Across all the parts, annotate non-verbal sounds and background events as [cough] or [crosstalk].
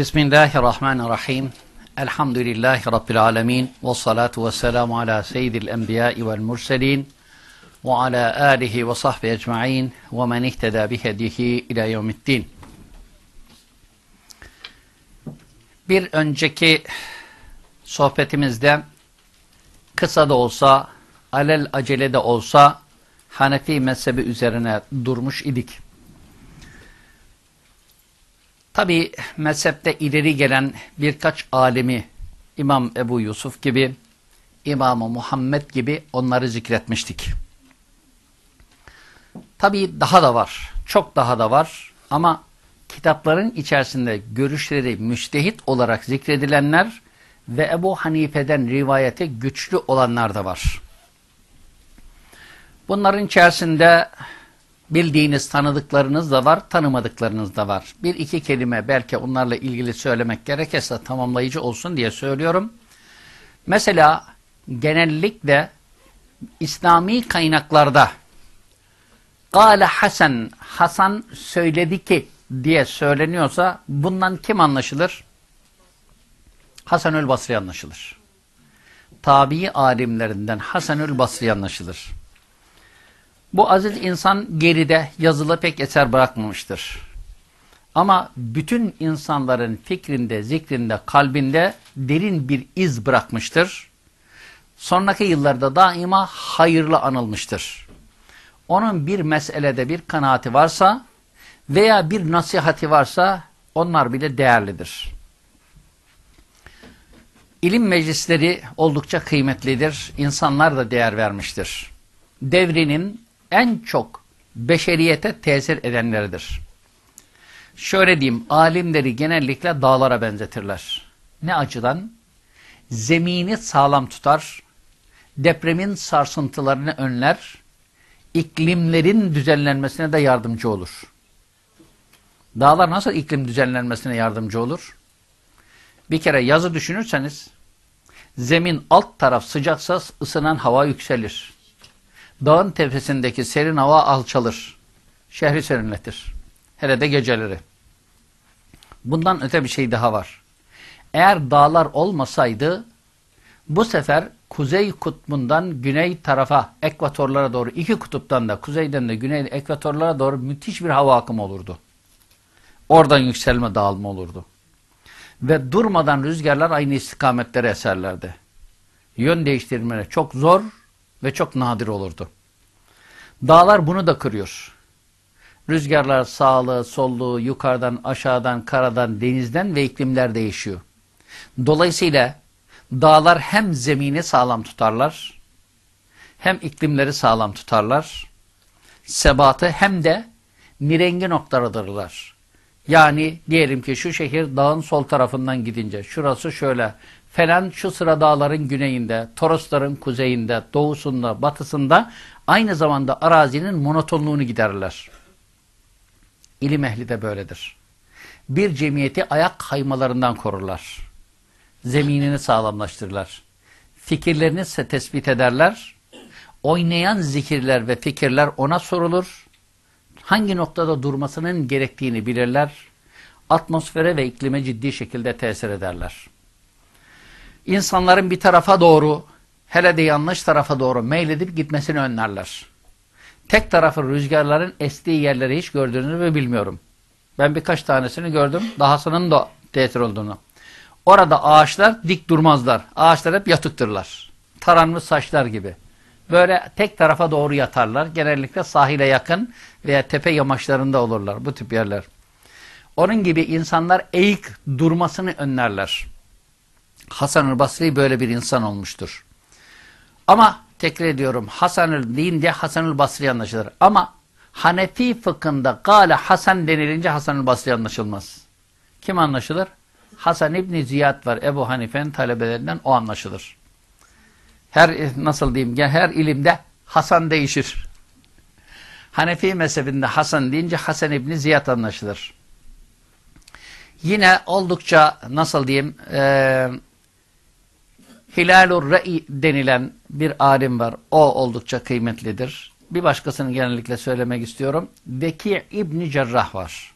Bismillahirrahmanirrahim. Elhamdülillahi Rabbil alemin. Ve salatu ve selamu ala seyyidil enbiyai vel murselin. Ve ala alihi ve sahbihi ecma'in. Ve men ihteda bihedihi ila yevmiddin. Bir önceki sohbetimizde kısa da olsa, alel acele de olsa Hanefi mezhebi üzerine durmuş idik. Tabi mezhepte ileri gelen birkaç alimi İmam Ebu Yusuf gibi, imam Muhammed gibi onları zikretmiştik. Tabi daha da var, çok daha da var ama kitapların içerisinde görüşleri müştehit olarak zikredilenler ve Ebu Hanife'den rivayete güçlü olanlar da var. Bunların içerisinde bildiğiniz, tanıdıklarınız da var, tanımadıklarınız da var. Bir iki kelime belki onlarla ilgili söylemek gerekirse tamamlayıcı olsun diye söylüyorum. Mesela genellikle İslami kaynaklarda Gale Hasan, Hasan söyledi ki diye söyleniyorsa bundan kim anlaşılır? Hasanül Basri anlaşılır. Tabi alimlerinden Hasanül Basri anlaşılır. Bu aziz insan geride yazılı pek eser bırakmamıştır. Ama bütün insanların fikrinde, zikrinde, kalbinde derin bir iz bırakmıştır. Sonraki yıllarda daima hayırlı anılmıştır. Onun bir meselede bir kanaati varsa veya bir nasihati varsa onlar bile değerlidir. İlim meclisleri oldukça kıymetlidir. İnsanlar da değer vermiştir. Devrinin en çok beşeriyete tesir edenleridir. Şöyle diyeyim, alimleri genellikle dağlara benzetirler. Ne açıdan? Zemini sağlam tutar, depremin sarsıntılarını önler, iklimlerin düzenlenmesine de yardımcı olur. Dağlar nasıl iklim düzenlenmesine yardımcı olur? Bir kere yazı düşünürseniz, zemin alt taraf sıcaksa ısınan hava yükselir. Dağın tepesindeki serin hava alçalır. Şehri serinletir. Hele de geceleri. Bundan öte bir şey daha var. Eğer dağlar olmasaydı bu sefer kuzey kutbundan güney tarafa ekvatorlara doğru iki kutuptan da kuzeyden de güney ekvatorlara doğru müthiş bir hava akımı olurdu. Oradan yükselme dağılma olurdu. Ve durmadan rüzgarlar aynı istikametlere eserlerdi. Yön değiştirmeleri çok zor ve çok nadir olurdu. Dağlar bunu da kırıyor. Rüzgarlar sağlı, sollu, yukarıdan, aşağıdan, karadan, denizden ve iklimler değişiyor. Dolayısıyla dağlar hem zemini sağlam tutarlar, hem iklimleri sağlam tutarlar, sebatı hem de nirengi noktaladırlar. Yani diyelim ki şu şehir dağın sol tarafından gidince, şurası şöyle, falan şu sıra dağların güneyinde, Torosların kuzeyinde, doğusunda, batısında aynı zamanda arazinin monotonluğunu giderler. İlim ehli de böyledir. Bir cemiyeti ayak kaymalarından korurlar. Zeminini sağlamlaştırırlar. Fikirlerini ise tespit ederler. Oynayan zikirler ve fikirler ona sorulur. Hangi noktada durmasının gerektiğini bilirler. Atmosfere ve iklime ciddi şekilde tesir ederler insanların bir tarafa doğru, hele de yanlış tarafa doğru meyledip gitmesini önlerler. Tek tarafı rüzgarların estiği yerleri hiç gördüğünüzü mü bilmiyorum. Ben birkaç tanesini gördüm. Dahasının da tesir olduğunu. Orada ağaçlar dik durmazlar. Ağaçlar hep yatıktırlar. Taranmış saçlar gibi. Böyle tek tarafa doğru yatarlar. Genellikle sahile yakın veya tepe yamaçlarında olurlar bu tip yerler. Onun gibi insanlar eğik durmasını önlerler. Hasan-ı Basri böyle bir insan olmuştur. Ama tekrar ediyorum Hasan-ı deyince Hasan-ı Basri anlaşılır. Ama Hanefi fıkhında gale Hasan denilince Hasan-ı Basri anlaşılmaz. Kim anlaşılır? Hasan İbni Ziyad var Ebu Hanife'nin talebelerinden o anlaşılır. Her nasıl diyeyim her ilimde Hasan değişir. Hanefi mezhebinde Hasan deyince Hasan İbni Ziyad anlaşılır. Yine oldukça nasıl diyeyim eee Hilalur Re'i denilen bir alim var. O oldukça kıymetlidir. Bir başkasını genellikle söylemek istiyorum. Veki İbni Cerrah var.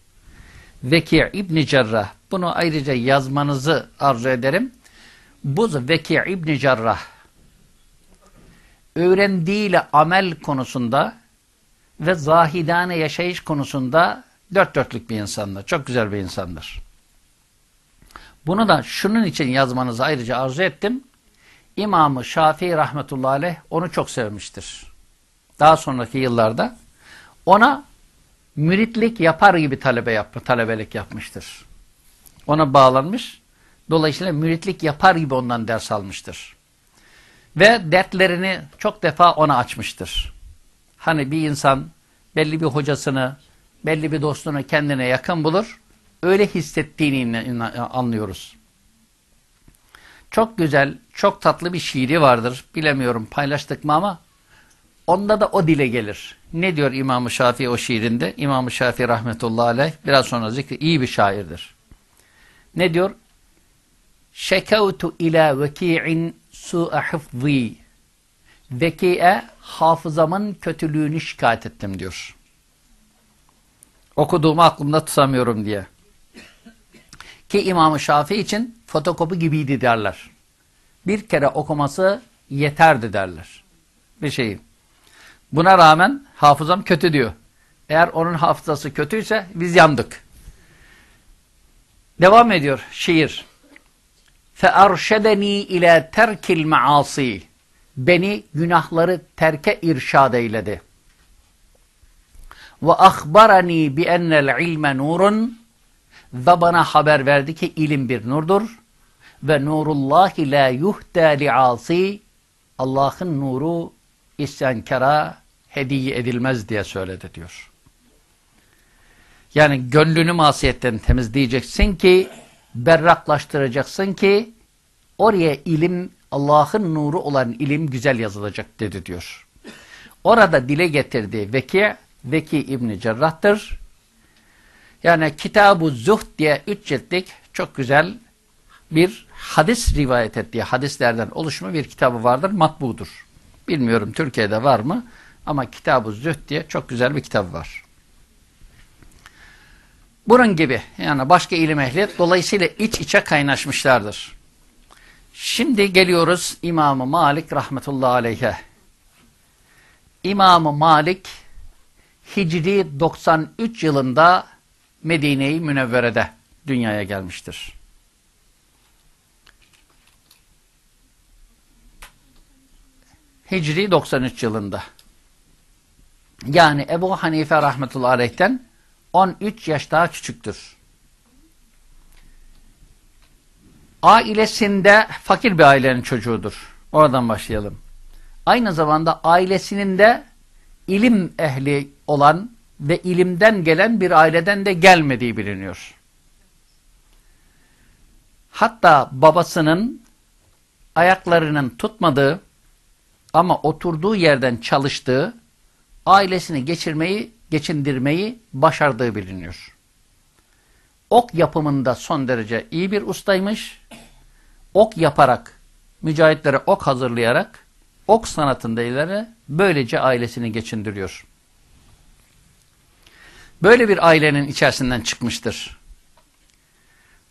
Veki İbni Cerrah. Bunu ayrıca yazmanızı arzu ederim. Bu Veki İbni Cerrah öğrendiğiyle amel konusunda ve zahidane yaşayış konusunda dört dörtlük bir insandır. Çok güzel bir insandır. Bunu da şunun için yazmanızı ayrıca arzu ettim. İmamı Şafii rahmetullahi aleyh onu çok sevmiştir. Daha sonraki yıllarda ona müritlik yapar gibi talebe yapma, talebelik yapmıştır. Ona bağlanmış. Dolayısıyla müritlik yapar gibi ondan ders almıştır. Ve dertlerini çok defa ona açmıştır. Hani bir insan belli bir hocasını, belli bir dostunu kendine yakın bulur. Öyle hissettiğini anlıyoruz. Çok güzel, çok tatlı bir şiiri vardır. Bilemiyorum paylaştık mı ama onda da o dile gelir. Ne diyor İmam-ı Şafii o şiirinde? İmam-ı Şafii rahmetullahi aleyh biraz sonra zikri iyi bir şairdir. Ne diyor? Şekavtu ila veki'in su'a hıfzî. Veki'e hafızamın kötülüğünü şikayet ettim diyor. Okuduğumu aklımda tutamıyorum diye. Ki İmam-ı Şafii için fotokopi gibiydi derler. Bir kere okuması yeterdi derler. Bir şeyi. Buna rağmen hafızam kötü diyor. Eğer onun hafızası kötüyse biz yandık. Devam ediyor şiir. فَاَرْشَدَن۪ي ile terkil maasi. Beni günahları terke irşad eyledi. Ve ahbarani bi ennel ilme nurun ve bana haber verdi ki ilim bir nurdur ve nurullahi la yuhda li'asi Allah'ın nuru isyankara hediye edilmez diye söyledi diyor. Yani gönlünü masiyetten temizleyeceksin ki berraklaştıracaksın ki oraya ilim Allah'ın nuru olan ilim güzel yazılacak dedi diyor. Orada dile getirdiği Veki, Veki İbni Cerrah'tır. Yani Kitab-ı Zuhd diye üç ciltlik çok güzel bir hadis rivayet ettiği hadislerden oluşma bir kitabı vardır. Matbudur. Bilmiyorum Türkiye'de var mı ama Kitab-ı Zühd diye çok güzel bir kitap var. Bunun gibi yani başka ilim ehli dolayısıyla iç içe kaynaşmışlardır. Şimdi geliyoruz İmam-ı Malik rahmetullahi aleyhe. İmam-ı Malik Hicri 93 yılında Medine-i Münevvere'de dünyaya gelmiştir. Hicri 93 yılında. Yani Ebu Hanife rahmetullahi aleyhten 13 yaş daha küçüktür. Ailesinde fakir bir ailenin çocuğudur. Oradan başlayalım. Aynı zamanda ailesinin de ilim ehli olan ve ilimden gelen bir aileden de gelmediği biliniyor. Hatta babasının ayaklarının tutmadığı ama oturduğu yerden çalıştığı, ailesini geçirmeyi, geçindirmeyi başardığı biliniyor. Ok yapımında son derece iyi bir ustaymış. Ok yaparak, mücahitlere ok hazırlayarak, ok sanatında ileri böylece ailesini geçindiriyor. Böyle bir ailenin içerisinden çıkmıştır.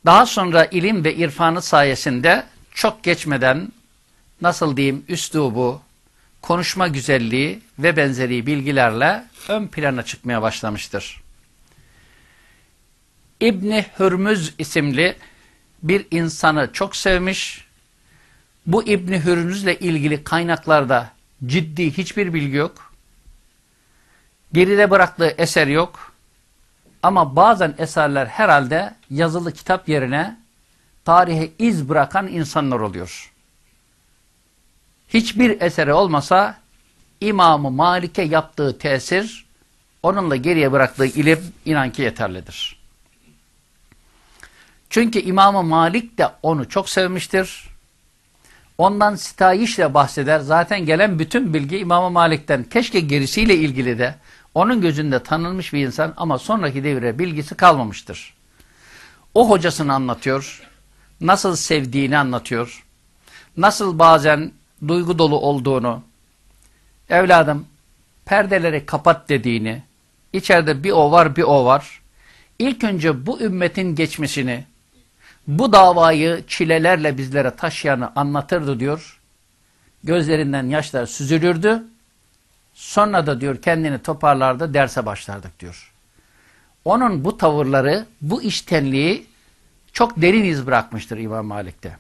Daha sonra ilim ve irfanı sayesinde çok geçmeden nasıl diyeyim üslubu, konuşma güzelliği ve benzeri bilgilerle ön plana çıkmaya başlamıştır. İbni Hürmüz isimli bir insanı çok sevmiş. Bu İbni Hürmüz'le ilgili kaynaklarda ciddi hiçbir bilgi yok. Geride bıraktığı eser yok. Ama bazen eserler herhalde yazılı kitap yerine tarihe iz bırakan insanlar oluyor hiçbir eseri olmasa İmam-ı Malik'e yaptığı tesir onunla geriye bıraktığı ilim inan ki yeterlidir. Çünkü İmam-ı Malik de onu çok sevmiştir. Ondan sitayişle bahseder. Zaten gelen bütün bilgi İmam-ı Malik'ten. Keşke gerisiyle ilgili de onun gözünde tanınmış bir insan ama sonraki devre bilgisi kalmamıştır. O hocasını anlatıyor. Nasıl sevdiğini anlatıyor. Nasıl bazen duygu dolu olduğunu, evladım perdeleri kapat dediğini, içeride bir o var bir o var, ilk önce bu ümmetin geçmişini, bu davayı çilelerle bizlere taşıyanı anlatırdı diyor. Gözlerinden yaşlar süzülürdü. Sonra da diyor kendini toparlardı, derse başlardık diyor. Onun bu tavırları, bu iştenliği çok derin iz bırakmıştır İmam Malik'te.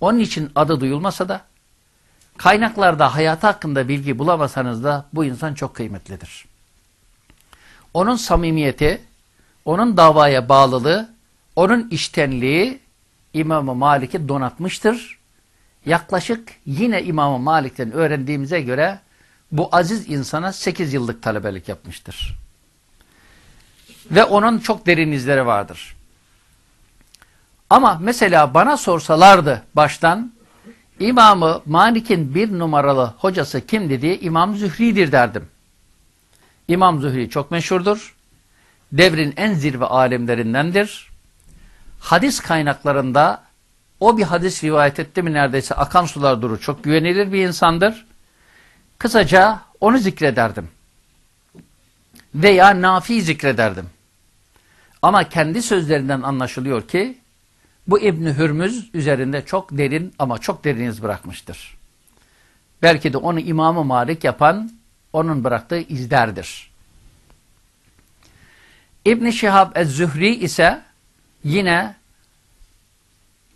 Onun için adı duyulmasa da kaynaklarda hayatı hakkında bilgi bulamasanız da bu insan çok kıymetlidir. Onun samimiyeti, onun davaya bağlılığı, onun iştenliği İmam-ı Malik'i donatmıştır. Yaklaşık yine İmam-ı Malik'ten öğrendiğimize göre bu aziz insana 8 yıllık talebelik yapmıştır. Ve onun çok derin izleri vardır. Ama mesela bana sorsalardı baştan İmamı Malik'in bir numaralı hocası kimdi diye İmam Zühri'dir derdim. İmam Zühri çok meşhurdur. Devrin en zirve alimlerindendir. Hadis kaynaklarında o bir hadis rivayet etti mi neredeyse akan sular durur. Çok güvenilir bir insandır. Kısaca onu zikrederdim. Veya Nafi zikrederdim. Ama kendi sözlerinden anlaşılıyor ki bu İbn Hürmüz üzerinde çok derin ama çok derin iz bırakmıştır. Belki de onu İmam-ı Malik yapan onun bıraktığı izlerdir. İbn Şihab ez-Zühri ise yine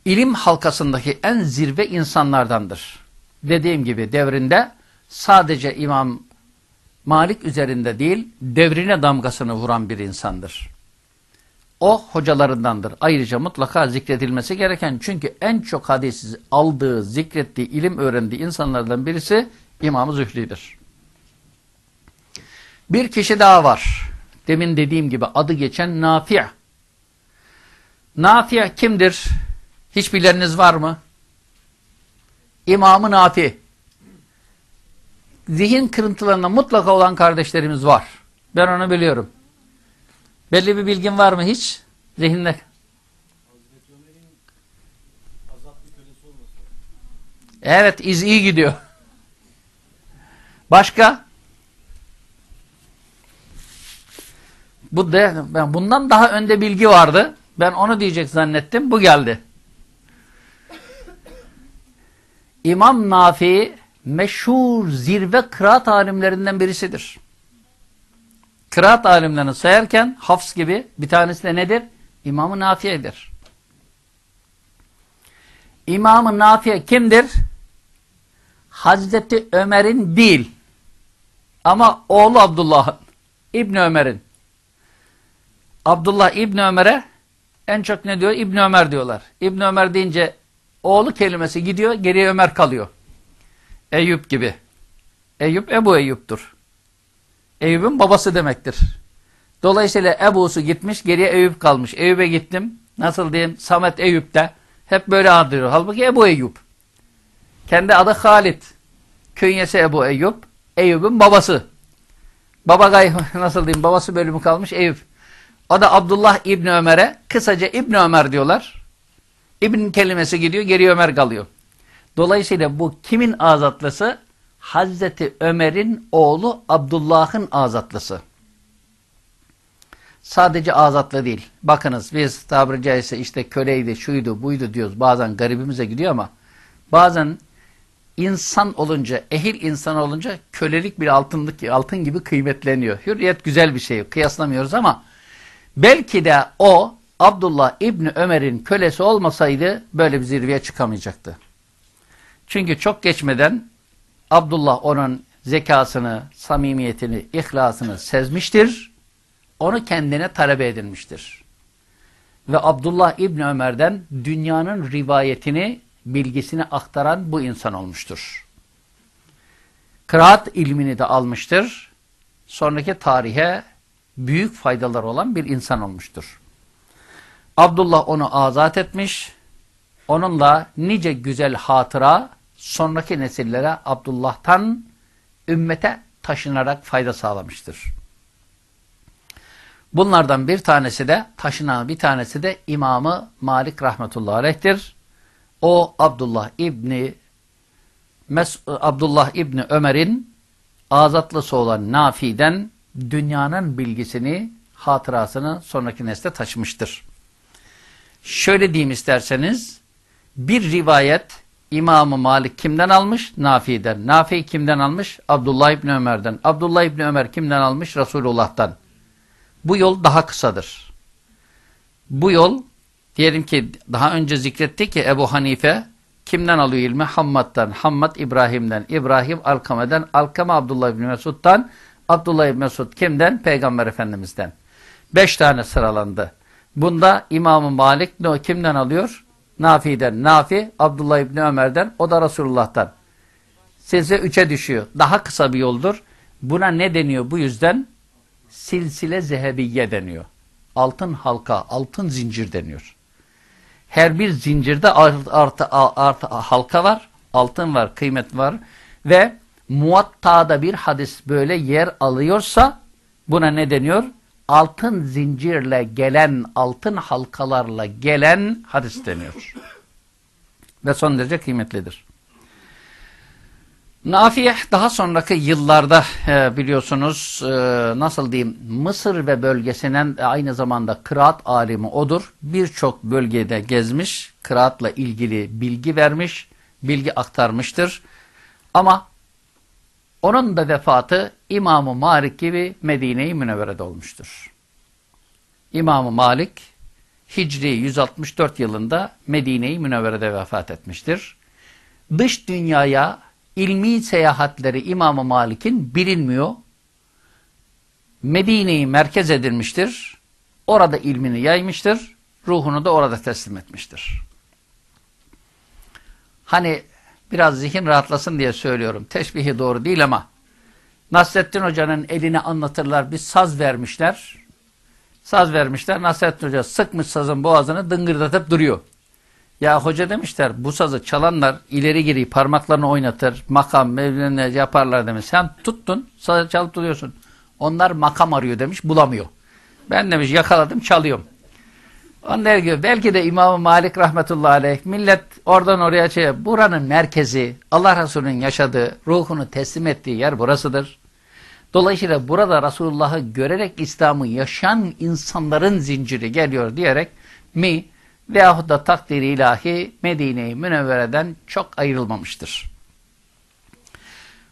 ilim halkasındaki en zirve insanlardandır. Dediğim gibi devrinde sadece İmam Malik üzerinde değil, devrine damgasını vuran bir insandır. O hocalarındandır. Ayrıca mutlaka zikredilmesi gereken çünkü en çok hadis aldığı, zikrettiği, ilim öğrendiği insanlardan birisi İmam-ı Zühri'dir. Bir kişi daha var. Demin dediğim gibi adı geçen Nafi'. Nafi' kimdir? Hiç bileniniz var mı? İmam-ı Nafi. Zihin kırıntılarında mutlaka olan kardeşlerimiz var. Ben onu biliyorum. Belli bir bilgin var mı hiç? Zihinde. Evet iz iyi gidiyor. Başka? Bu de, ben bundan daha önde bilgi vardı. Ben onu diyecek zannettim. Bu geldi. İmam Nafi meşhur zirve kıraat alimlerinden birisidir. Kıraat alimlerini sayarken Hafs gibi bir tanesi de nedir? İmam-ı Nafiye'dir. İmam-ı Nafiye kimdir? Hazreti Ömer'in değil. Ama oğlu Abdullah'ın. İbni Ömer'in. Abdullah İbni Ömer'e en çok ne diyor? İbni Ömer diyorlar. İbni Ömer deyince oğlu kelimesi gidiyor, geriye Ömer kalıyor. Eyüp gibi. Eyüp Ebu Eyüp'tür. Eyüp'ün babası demektir. Dolayısıyla Ebu'su gitmiş, geriye Eyüp kalmış. Eyüp'e gittim. Nasıl diyeyim? Samet Eyüp'te. Hep böyle adlıyor. Halbuki Ebu Eyüp. Kendi adı Halid. Künyesi Ebu Eyüp. Eyüp'ün babası. Baba gay [laughs] nasıl diyeyim? Babası bölümü kalmış Eyüp. O da Abdullah İbni Ömer'e kısaca İbni Ömer diyorlar. İbn kelimesi gidiyor, geriye Ömer kalıyor. Dolayısıyla bu kimin azatlısı? Hazreti Ömer'in oğlu Abdullah'ın azatlısı. Sadece azatlı değil. Bakınız biz tabiri caizse işte köleydi, şuydu, buydu diyoruz. Bazen garibimize gidiyor ama bazen insan olunca, ehil insan olunca kölelik bir altınlık, altın gibi kıymetleniyor. Hürriyet güzel bir şey, kıyaslamıyoruz ama belki de o Abdullah İbni Ömer'in kölesi olmasaydı böyle bir zirveye çıkamayacaktı. Çünkü çok geçmeden Abdullah onun zekasını, samimiyetini, ihlasını sezmiştir. Onu kendine talebe edinmiştir. Ve Abdullah İbni Ömer'den dünyanın rivayetini, bilgisini aktaran bu insan olmuştur. Kıraat ilmini de almıştır. Sonraki tarihe büyük faydalar olan bir insan olmuştur. Abdullah onu azat etmiş. Onunla nice güzel hatıra sonraki nesillere Abdullah'tan ümmete taşınarak fayda sağlamıştır. Bunlardan bir tanesi de taşınan bir tanesi de İmamı Malik rahmetullahi aleyh'tir. O Abdullah İbni Mes Abdullah İbni Ömer'in azatlısı olan Nafi'den dünyanın bilgisini hatırasını sonraki nesle taşımıştır. Şöyle diyeyim isterseniz, bir rivayet İmam-ı Malik kimden almış? Nafi'den. Nafi kimden almış? Abdullah İbni Ömer'den. Abdullah İbni Ömer kimden almış? Resulullah'tan. Bu yol daha kısadır. Bu yol, diyelim ki daha önce zikretti ki Ebu Hanife kimden alıyor ilmi? Hammad'dan. Hammad İbrahim'den. İbrahim Alkame'den. Alkame Abdullah İbni Mesud'dan. Abdullah İbni Mesud kimden? Peygamber Efendimiz'den. Beş tane sıralandı. Bunda İmam-ı Malik kimden alıyor? Nafi'den. Nafi, Abdullah İbni Ömer'den, o da Resulullah'tan. Size üçe düşüyor. Daha kısa bir yoldur. Buna ne deniyor bu yüzden? Silsile zehebiye deniyor. Altın halka, altın zincir deniyor. Her bir zincirde artı, artı, artı, halka var, altın var, kıymet var ve muatta'da bir hadis böyle yer alıyorsa buna ne deniyor? Altın zincirle gelen, altın halkalarla gelen hadis deniyor. Ve son derece kıymetlidir. Nafiye daha sonraki yıllarda e, biliyorsunuz e, nasıl diyeyim Mısır ve bölgesinin aynı zamanda kıraat alimi odur. Birçok bölgede gezmiş, kıraatla ilgili bilgi vermiş, bilgi aktarmıştır. Ama onun da vefatı İmam-ı Malik gibi Medine-i Münevvere'de olmuştur. İmam-ı Malik Hicri 164 yılında Medine-i Münevvere'de vefat etmiştir. Dış dünyaya ilmi seyahatleri İmam-ı Malik'in bilinmiyor. Medine'yi merkez edilmiştir. Orada ilmini yaymıştır. Ruhunu da orada teslim etmiştir. Hani biraz zihin rahatlasın diye söylüyorum. Teşbihi doğru değil ama Nasrettin Hoca'nın eline anlatırlar. Bir saz vermişler. Saz vermişler. Nasrettin Hoca sıkmış sazın boğazını dıngırdatıp duruyor. Ya hoca demişler bu sazı çalanlar ileri geri parmaklarını oynatır. Makam mevlene yaparlar demiş. Sen tuttun sazı çalıp duruyorsun. Onlar makam arıyor demiş bulamıyor. Ben demiş yakaladım çalıyorum. Onlar gibi belki de İmam-ı Malik rahmetullahi aleyh millet oradan oraya şey buranın merkezi Allah Resulü'nün yaşadığı ruhunu teslim ettiği yer burasıdır. Dolayısıyla burada Resulullah'ı görerek İslam'ı yaşayan insanların zinciri geliyor diyerek mi veyahut da takdiri ilahi Medine-i Münevvere'den çok ayrılmamıştır.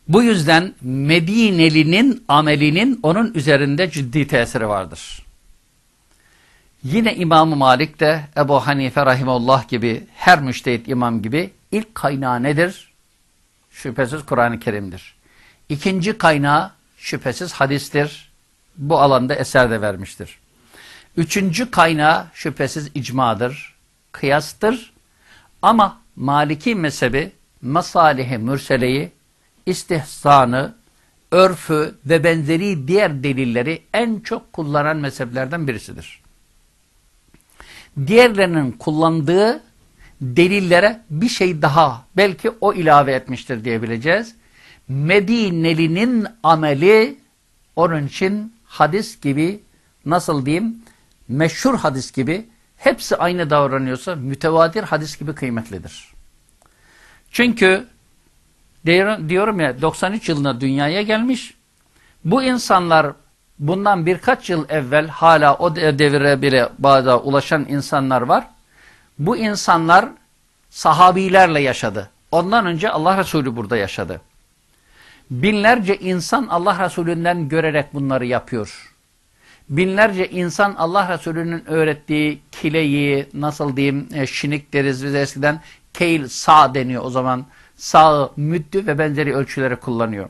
Bu yüzden Medineli'nin amelinin onun üzerinde ciddi tesiri vardır. Yine İmam-ı Malik de Ebu Hanife Rahimullah gibi her müştehit imam gibi ilk kaynağı nedir? Şüphesiz Kur'an-ı Kerim'dir. İkinci kaynağı şüphesiz hadistir. Bu alanda eser de vermiştir. Üçüncü kaynağı şüphesiz icmadır, kıyastır. Ama Maliki mezhebi masalihi mürseleyi, istihsanı, örfü ve benzeri diğer delilleri en çok kullanan mezheplerden birisidir. Diğerlerinin kullandığı delillere bir şey daha belki o ilave etmiştir diyebileceğiz. Medineli'nin ameli onun için hadis gibi nasıl diyeyim meşhur hadis gibi hepsi aynı davranıyorsa mütevatir hadis gibi kıymetlidir. Çünkü diyorum ya 93 yılında dünyaya gelmiş bu insanlar bundan birkaç yıl evvel hala o devire bile bazı ulaşan insanlar var. Bu insanlar sahabilerle yaşadı. Ondan önce Allah Resulü burada yaşadı. Binlerce insan Allah Resulü'nden görerek bunları yapıyor. Binlerce insan Allah Resulü'nün öğrettiği kileyi, nasıl diyeyim, e, şinik deriz biz eskiden, keil, sağ deniyor o zaman. Sağ, müddü ve benzeri ölçüleri kullanıyor.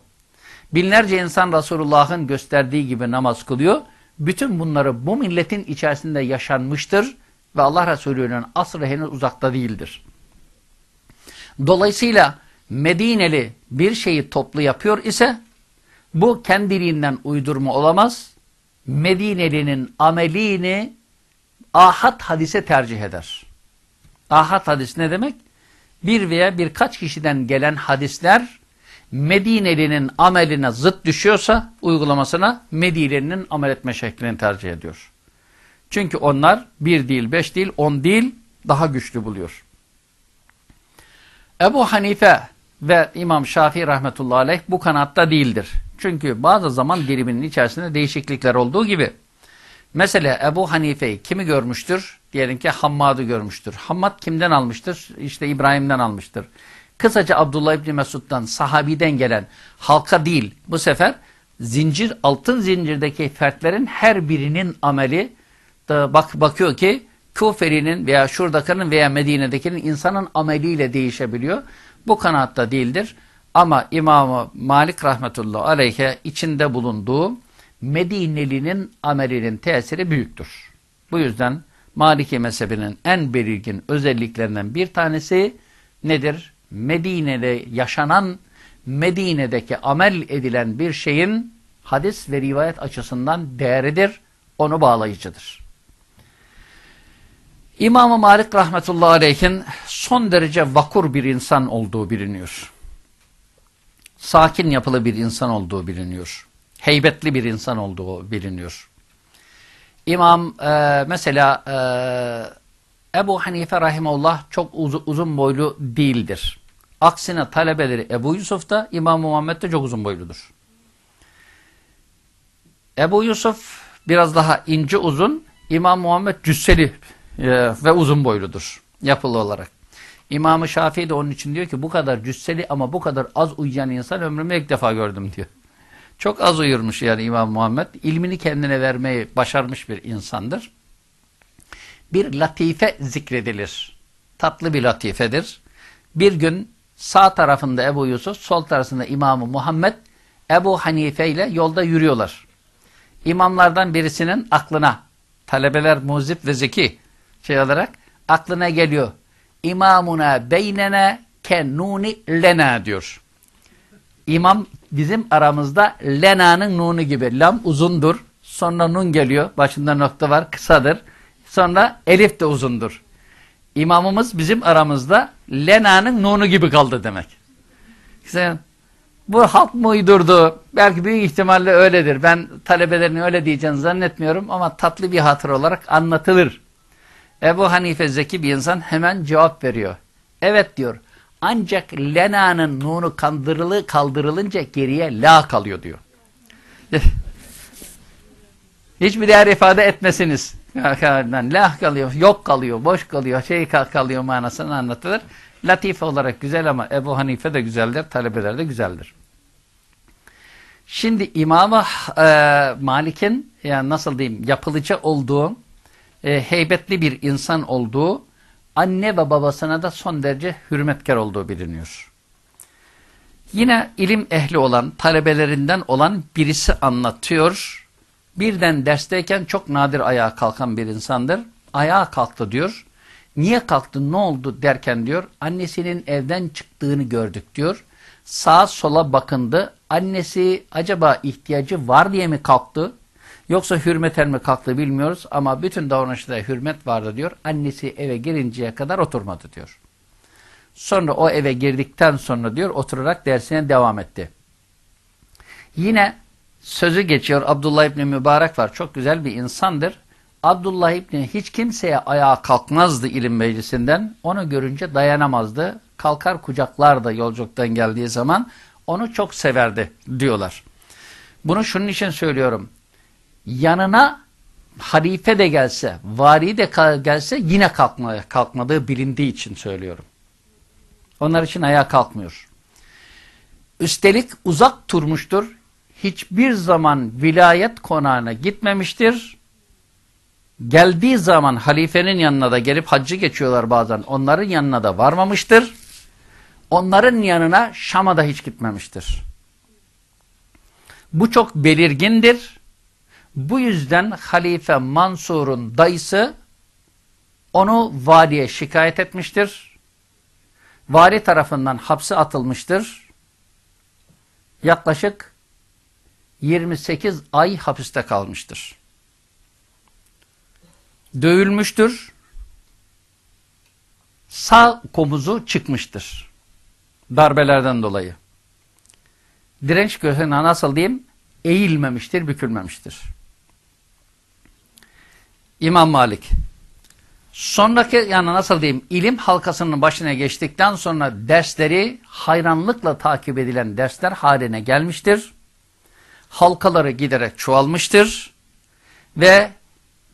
Binlerce insan Resulullah'ın gösterdiği gibi namaz kılıyor. Bütün bunları bu milletin içerisinde yaşanmıştır ve Allah Resulü'nün asrı henüz uzakta değildir. Dolayısıyla Medineli bir şeyi toplu yapıyor ise bu kendiliğinden uydurma olamaz. Medineli'nin amelini ahad hadise tercih eder. Ahad hadis ne demek? Bir veya birkaç kişiden gelen hadisler Medineli'nin ameline zıt düşüyorsa uygulamasına Medineli'nin amel etme şeklini tercih ediyor. Çünkü onlar bir değil, beş değil, on değil daha güçlü buluyor. Ebu Hanife ve İmam Şafii rahmetullahi aleyh bu kanatta değildir. Çünkü bazı zaman diliminin içerisinde değişiklikler olduğu gibi Mesela Ebu Hanife'yi kimi görmüştür? Diyelim ki Hammad'ı görmüştür. Hammad kimden almıştır? İşte İbrahim'den almıştır. Kısaca Abdullah İbni Mesud'dan, sahabiden gelen halka değil. Bu sefer zincir, altın zincirdeki fertlerin her birinin ameli da bak, bakıyor ki Kufeli'nin veya şuradakinin veya Medine'dekinin insanın ameliyle değişebiliyor. Bu kanatta değildir. Ama İmam Malik rahmetullahi aleyhe içinde bulunduğu Medineli'nin amelinin tesiri büyüktür. Bu yüzden Maliki mezhebinin en belirgin özelliklerinden bir tanesi nedir? Medine'de yaşanan, Medine'deki amel edilen bir şeyin hadis ve rivayet açısından değeridir, onu bağlayıcıdır. İmam-ı Malik rahmetullahi aleyhin son derece vakur bir insan olduğu biliniyor. Sakin yapılı bir insan olduğu biliniyor. Heybetli bir insan olduğu biliniyor. İmam e, mesela e, Ebu Hanife rahimullah çok uz uzun boylu değildir. Aksine talebeleri Ebu Yusuf da İmam Muhammed de çok uzun boyludur. Ebu Yusuf biraz daha ince uzun, İmam Muhammed cüsseli e, ve uzun boyludur yapılı olarak. İmam-ı Şafii de onun için diyor ki bu kadar cüsseli ama bu kadar az uyuyan insan ömrümde ilk defa gördüm diyor. Çok az uyurmuş yani İmam Muhammed. İlmini kendine vermeyi başarmış bir insandır. Bir latife zikredilir. Tatlı bir latifedir. Bir gün sağ tarafında Ebu Yusuf, sol tarafında İmam-ı Muhammed, Ebu Hanife ile yolda yürüyorlar. İmamlardan birisinin aklına, talebeler muzip ve zeki şey olarak aklına geliyor. İmamuna beynene kennuni lena diyor. İmam bizim aramızda lena'nın nunu gibi. Lam uzundur. Sonra nun geliyor. Başında nokta var. Kısadır. Sonra elif de uzundur. İmamımız bizim aramızda lena'nın nunu gibi kaldı demek. İşte bu halk mı uydurdu? Belki büyük ihtimalle öyledir. Ben talebelerin öyle diyeceğini zannetmiyorum ama tatlı bir hatır olarak anlatılır. Ebu Hanife zeki bir insan hemen cevap veriyor. Evet diyor. Ancak lena'nın nunu kandırılı kaldırılınca geriye la kalıyor diyor. [laughs] Hiçbir değer ifade etmesiniz. La kalıyor, yok kalıyor, boş kalıyor, şey kalıyor manasını anlatılır. Latife olarak güzel ama Ebu Hanife de güzeldir, talebeler de güzeldir. Şimdi İmam-ı e, Malik'in yani nasıl diyeyim yapılıcı olduğu, e, heybetli bir insan olduğu anne ve babasına da son derece hürmetkar olduğu biliniyor. Yine ilim ehli olan, talebelerinden olan birisi anlatıyor. Birden dersteyken çok nadir ayağa kalkan bir insandır. Ayağa kalktı diyor. Niye kalktı, ne oldu derken diyor. Annesinin evden çıktığını gördük diyor. Sağa sola bakındı. Annesi acaba ihtiyacı var diye mi kalktı? Yoksa hürmeten mi kalktı bilmiyoruz ama bütün davranışta hürmet vardı diyor. Annesi eve girinceye kadar oturmadı diyor. Sonra o eve girdikten sonra diyor oturarak dersine devam etti. Yine sözü geçiyor Abdullah İbni Mübarek var. Çok güzel bir insandır. Abdullah İbni hiç kimseye ayağa kalkmazdı ilim meclisinden. Onu görünce dayanamazdı. Kalkar kucaklardı yolculuktan geldiği zaman. Onu çok severdi diyorlar. Bunu şunun için söylüyorum yanına halife de gelse, vari de gelse yine kalkmaya, kalkmadığı bilindiği için söylüyorum. Onlar için ayağa kalkmıyor. Üstelik uzak durmuştur. Hiçbir zaman vilayet konağına gitmemiştir. Geldiği zaman halifenin yanına da gelip haccı geçiyorlar bazen. Onların yanına da varmamıştır. Onların yanına Şam'a da hiç gitmemiştir. Bu çok belirgindir. Bu yüzden Halife Mansur'un dayısı onu valiye şikayet etmiştir. Vali tarafından hapse atılmıştır. Yaklaşık 28 ay hapiste kalmıştır. Dövülmüştür. Sağ komuzu çıkmıştır. Darbelerden dolayı. Direnç gösterine nasıl diyeyim? Eğilmemiştir, bükülmemiştir. İmam Malik. Sonraki yani nasıl diyeyim ilim halkasının başına geçtikten sonra dersleri hayranlıkla takip edilen dersler haline gelmiştir. Halkaları giderek çoğalmıştır ve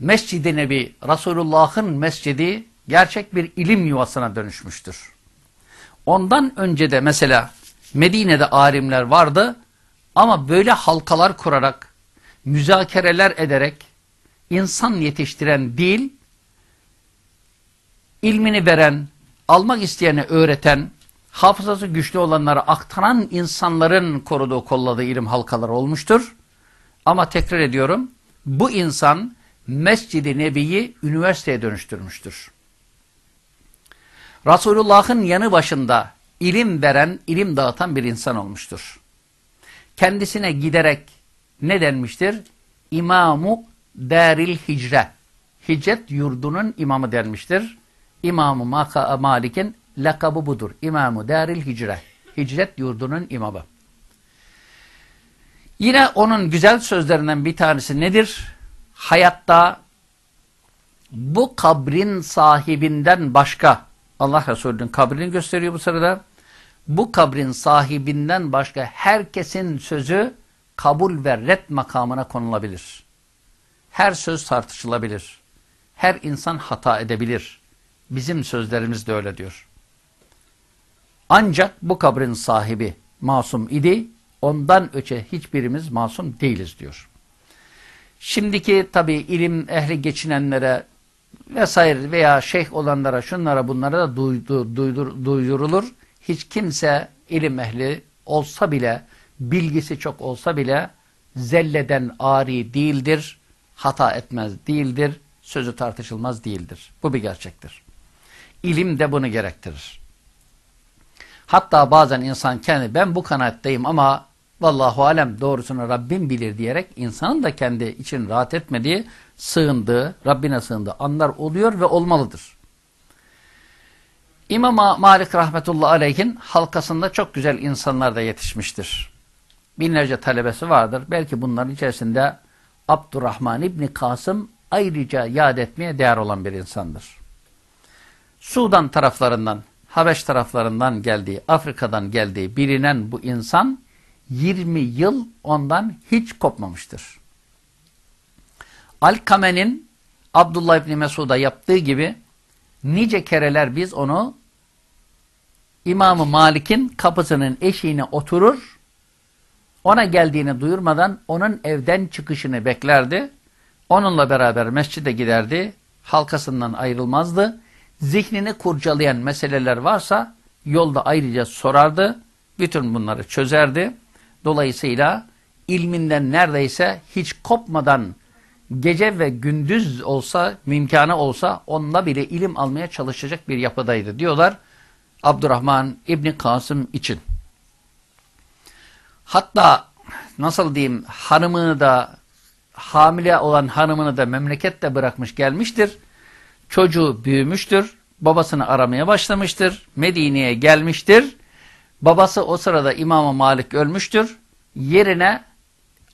Mescid-i Nebi, Resulullah'ın mescidi gerçek bir ilim yuvasına dönüşmüştür. Ondan önce de mesela Medine'de alimler vardı ama böyle halkalar kurarak, müzakereler ederek insan yetiştiren değil, ilmini veren, almak isteyene öğreten, hafızası güçlü olanlara aktaran insanların koruduğu kolladığı ilim halkaları olmuştur. Ama tekrar ediyorum, bu insan Mescid-i Nebi'yi üniversiteye dönüştürmüştür. Resulullah'ın yanı başında ilim veren, ilim dağıtan bir insan olmuştur. Kendisine giderek ne denmiştir? İmamu Deril Hicre. Hicret yurdunun imamı denmiştir. İmamı Malik'in lakabı budur. İmamı Deril Hicre. Hicret yurdunun imamı. Yine onun güzel sözlerinden bir tanesi nedir? Hayatta bu kabrin sahibinden başka Allah Resulü'nün kabrini gösteriyor bu sırada. Bu kabrin sahibinden başka herkesin sözü kabul ve red makamına konulabilir. Her söz tartışılabilir. Her insan hata edebilir. Bizim sözlerimiz de öyle diyor. Ancak bu kabrin sahibi masum idi. Ondan öte hiçbirimiz masum değiliz diyor. Şimdiki tabi ilim ehli geçinenlere vesaire veya şeyh olanlara şunlara bunlara da duydu, duydur, duyurulur. Hiç kimse ilim ehli olsa bile bilgisi çok olsa bile zelleden ari değildir, hata etmez değildir, sözü tartışılmaz değildir. Bu bir gerçektir. İlim de bunu gerektirir. Hatta bazen insan kendi ben bu kanaatteyim ama vallahu alem doğrusunu Rabbim bilir diyerek insanın da kendi için rahat etmediği, sığındığı, Rabbine sığındığı anlar oluyor ve olmalıdır. İmam Malik rahmetullahi aleyhin halkasında çok güzel insanlar da yetişmiştir. Binlerce talebesi vardır. Belki bunların içerisinde Abdurrahman İbni Kasım ayrıca yad etmeye değer olan bir insandır. Sudan taraflarından, Habeş taraflarından geldiği, Afrika'dan geldiği bilinen bu insan 20 yıl ondan hiç kopmamıştır. Alkame'nin Abdullah İbni Mesud'a yaptığı gibi nice kereler biz onu İmam-ı Malik'in kapısının eşiğine oturur, ona geldiğini duyurmadan onun evden çıkışını beklerdi. Onunla beraber mescide giderdi, halkasından ayrılmazdı. Zihnini kurcalayan meseleler varsa yolda ayrıca sorardı, bütün bunları çözerdi. Dolayısıyla ilminden neredeyse hiç kopmadan gece ve gündüz olsa, imkanı olsa onunla bile ilim almaya çalışacak bir yapıdaydı diyorlar. Abdurrahman İbni Kasım için. Hatta nasıl diyeyim hanımını da hamile olan hanımını da memlekette bırakmış gelmiştir. Çocuğu büyümüştür. Babasını aramaya başlamıştır. Medine'ye gelmiştir. Babası o sırada İmam Malik ölmüştür. Yerine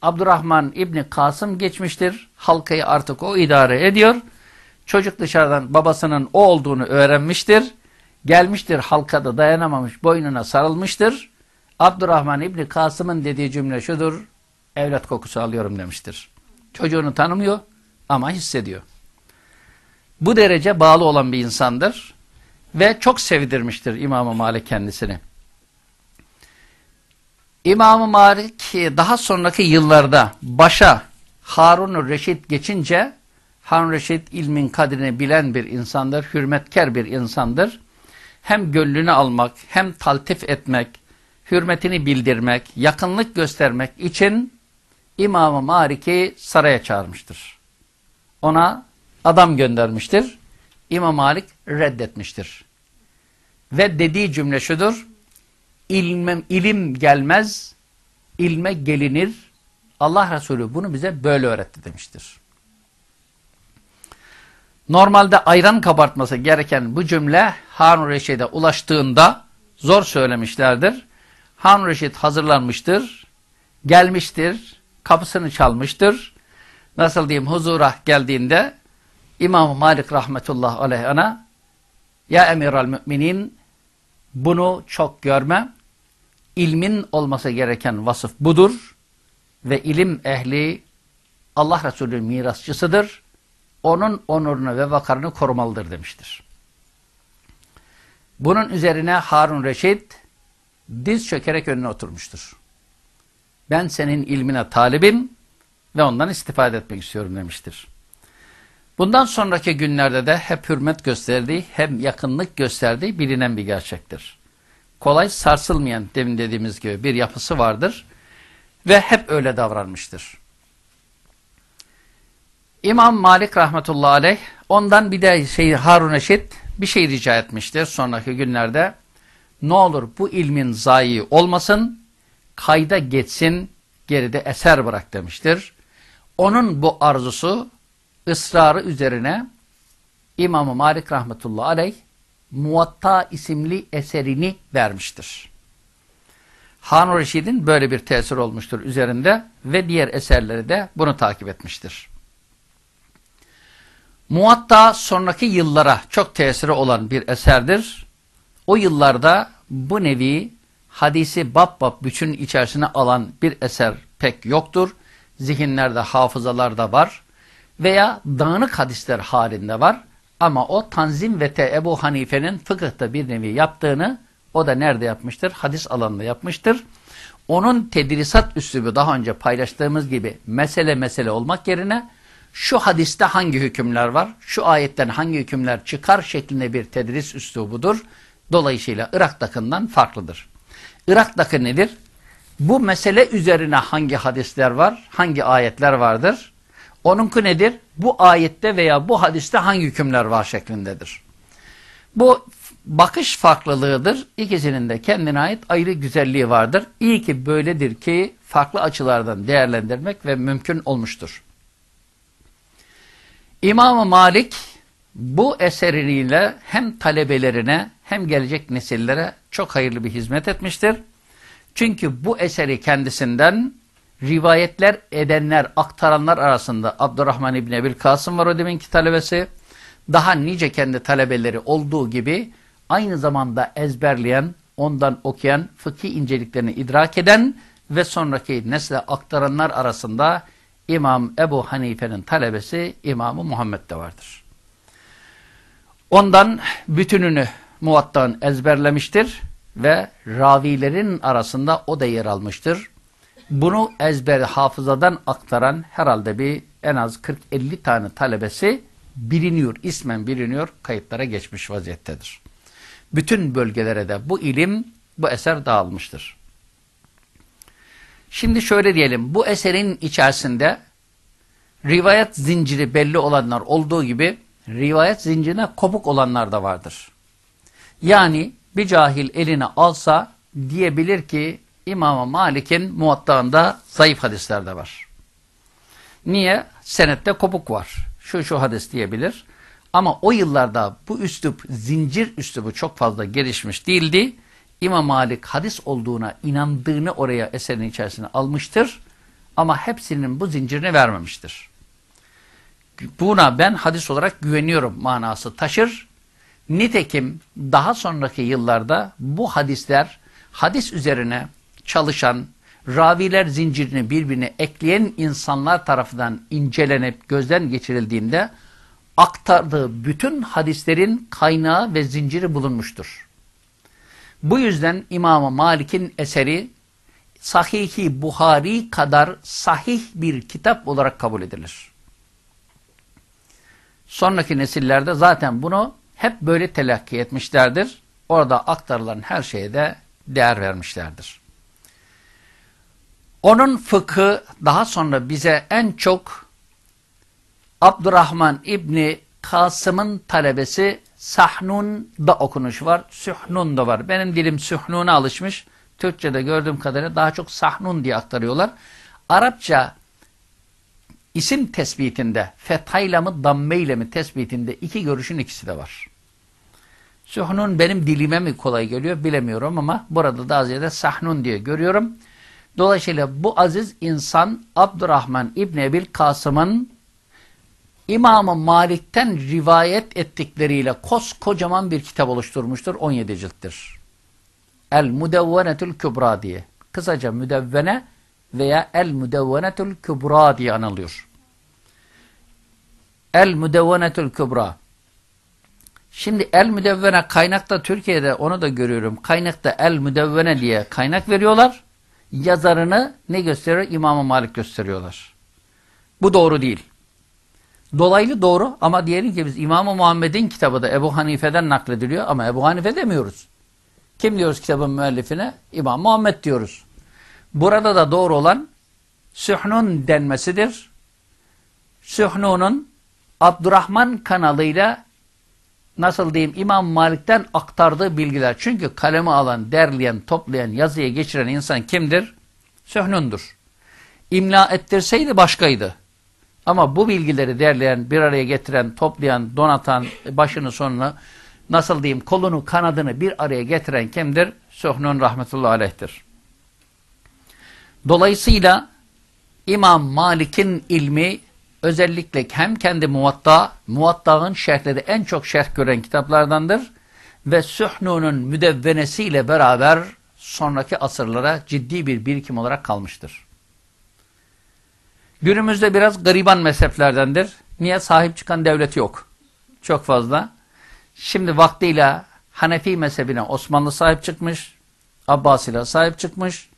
Abdurrahman İbni Kasım geçmiştir. Halkayı artık o idare ediyor. Çocuk dışarıdan babasının o olduğunu öğrenmiştir. Gelmiştir halkada dayanamamış boynuna sarılmıştır. Abdurrahman İbni Kasım'ın dediği cümle şudur. Evlat kokusu alıyorum demiştir. Çocuğunu tanımıyor ama hissediyor. Bu derece bağlı olan bir insandır. Ve çok sevdirmiştir İmam-ı Malik kendisini. İmam-ı Malik daha sonraki yıllarda başa Harun-ı Reşit geçince Harun Reşit ilmin kadrini bilen bir insandır, hürmetkar bir insandır. Hem gönlünü almak, hem taltif etmek, hürmetini bildirmek, yakınlık göstermek için İmam-ı Malik'i saraya çağırmıştır. Ona adam göndermiştir. İmam Malik reddetmiştir. Ve dediği cümle şudur, İlmem, ilim gelmez, ilme gelinir. Allah Resulü bunu bize böyle öğretti demiştir. Normalde ayran kabartması gereken bu cümle Harun Reşid'e ulaştığında zor söylemişlerdir. Harun Reşid hazırlanmıştır, gelmiştir, kapısını çalmıştır. Nasıl diyeyim huzura geldiğinde İmam Malik rahmetullah aleyh ana Ya emiral müminin bunu çok görme. İlmin olması gereken vasıf budur. Ve ilim ehli Allah Resulü'nün mirasçısıdır. onun onurunu ve vakarını korumalıdır demiştir. Bunun üzerine Harun Reşit diz çökerek önüne oturmuştur. Ben senin ilmine talibim ve ondan istifade etmek istiyorum demiştir. Bundan sonraki günlerde de hep hürmet gösterdiği hem yakınlık gösterdiği bilinen bir gerçektir. Kolay sarsılmayan demin dediğimiz gibi bir yapısı vardır ve hep öyle davranmıştır. İmam Malik rahmetullahi aleyh ondan bir de şey Harun Eşit bir şey rica etmiştir sonraki günlerde. Ne olur bu ilmin zayi olmasın, kayda geçsin, geride eser bırak demiştir. Onun bu arzusu, ısrarı üzerine İmam Malik rahmetullahi aleyh Muvatta isimli eserini vermiştir. Harun Reşid'in böyle bir tesir olmuştur üzerinde ve diğer eserleri de bunu takip etmiştir. Muatta sonraki yıllara çok tesiri olan bir eserdir. O yıllarda bu nevi hadisi bab bab bütün içerisine alan bir eser pek yoktur. Zihinlerde, hafızalarda var veya dağınık hadisler halinde var. Ama o Tanzim ve Te Ebu Hanife'nin fıkıhta bir nevi yaptığını o da nerede yapmıştır? Hadis alanında yapmıştır. Onun tedrisat üslubu daha önce paylaştığımız gibi mesele mesele olmak yerine şu hadiste hangi hükümler var, şu ayetten hangi hükümler çıkar şeklinde bir tedris üslubudur. Dolayısıyla Irak'takinden farklıdır. Irak'taki nedir? Bu mesele üzerine hangi hadisler var, hangi ayetler vardır? Onunki nedir? Bu ayette veya bu hadiste hangi hükümler var şeklindedir. Bu bakış farklılığıdır. İkisinin de kendine ait ayrı güzelliği vardır. İyi ki böyledir ki farklı açılardan değerlendirmek ve mümkün olmuştur. İmam Malik bu eseriyle hem talebelerine hem gelecek nesillere çok hayırlı bir hizmet etmiştir. Çünkü bu eseri kendisinden rivayetler edenler, aktaranlar arasında Abdurrahman İbni Ebil Kasım var o deminki talebesi. Daha nice kendi talebeleri olduğu gibi aynı zamanda ezberleyen, ondan okuyan, fıkhi inceliklerini idrak eden ve sonraki nesle aktaranlar arasında İmam Ebu Hanife'nin talebesi İmam-ı Muhammed de vardır. Ondan bütününü muvattan ezberlemiştir ve ravilerin arasında o da yer almıştır. Bunu ezber hafızadan aktaran herhalde bir en az 40-50 tane talebesi biliniyor, ismen biliniyor, kayıtlara geçmiş vaziyettedir. Bütün bölgelere de bu ilim, bu eser dağılmıştır. Şimdi şöyle diyelim, bu eserin içerisinde rivayet zinciri belli olanlar olduğu gibi rivayet zincirine kopuk olanlar da vardır. Yani bir cahil eline alsa diyebilir ki İmam Malik'in muattağında zayıf hadisler de var. Niye? Senette kopuk var. Şu şu hadis diyebilir. Ama o yıllarda bu üslup, zincir üslubu çok fazla gelişmiş değildi. İmam Malik hadis olduğuna inandığını oraya eserin içerisine almıştır. Ama hepsinin bu zincirini vermemiştir. Buna ben hadis olarak güveniyorum manası taşır. Nitekim daha sonraki yıllarda bu hadisler hadis üzerine çalışan, raviler zincirini birbirine ekleyen insanlar tarafından incelenip gözden geçirildiğinde aktardığı bütün hadislerin kaynağı ve zinciri bulunmuştur. Bu yüzden İmam Malik'in eseri Sahih-i Buhari kadar sahih bir kitap olarak kabul edilir. Sonraki nesillerde zaten bunu hep böyle telakki etmişlerdir. Orada aktarılan her şeye de değer vermişlerdir. Onun fıkhı daha sonra bize en çok Abdurrahman İbni Kasım'ın talebesi Sahnun'da okunuş var. Sühnun da var. Benim dilim Sühnun'a alışmış. Türkçe'de gördüğüm kadarıyla daha çok Sahnun diye aktarıyorlar. Arapça isim tespitinde fethayla mı dammeyle mi tespitinde iki görüşün ikisi de var. Sühnun benim dilime mi kolay geliyor bilemiyorum ama burada da aziyede Sahnun diye görüyorum. Dolayısıyla bu aziz insan Abdurrahman İbni Ebil Kasım'ın İmam-ı Malik'ten rivayet ettikleriyle koskocaman bir kitap oluşturmuştur. 17 cilttir. El Mudevvenetül Kübra diye. Kısaca müdevvene veya El Mudevvenetül Kübra diye anılıyor. El Müdevvenetül Kübra. Şimdi El Müdevvene kaynakta Türkiye'de onu da görüyorum. Kaynakta El Müdevvene diye kaynak veriyorlar. Yazarını ne gösteriyor? İmam-ı Malik gösteriyorlar. Bu doğru değil. Dolaylı doğru ama diyelim ki biz İmam-ı Muhammed'in kitabı da Ebu Hanife'den naklediliyor ama Ebu Hanife demiyoruz. Kim diyoruz kitabın müellifine? İmam Muhammed diyoruz. Burada da doğru olan Sühnun denmesidir. Sühnun'un Abdurrahman kanalıyla nasıl diyeyim İmam Malik'ten aktardığı bilgiler. Çünkü kalemi alan, derleyen, toplayan, yazıya geçiren insan kimdir? Sühnun'dur. İmla ettirseydi başkaydı. Ama bu bilgileri derleyen, bir araya getiren, toplayan, donatan, başını sonunu, nasıl diyeyim, kolunu, kanadını bir araya getiren kimdir? Sühnun rahmetullahi aleyhtir. Dolayısıyla İmam Malik'in ilmi özellikle hem kendi muvatta, muvattağın şerhleri en çok şerh gören kitaplardandır ve Sühnun'un müdevvenesiyle beraber sonraki asırlara ciddi bir birikim olarak kalmıştır. Günümüzde biraz gariban mezheplerdendir. Niye? Sahip çıkan devlet yok. Çok fazla. Şimdi vaktiyle Hanefi mezhebine Osmanlı sahip çıkmış, Abbasiler sahip çıkmış.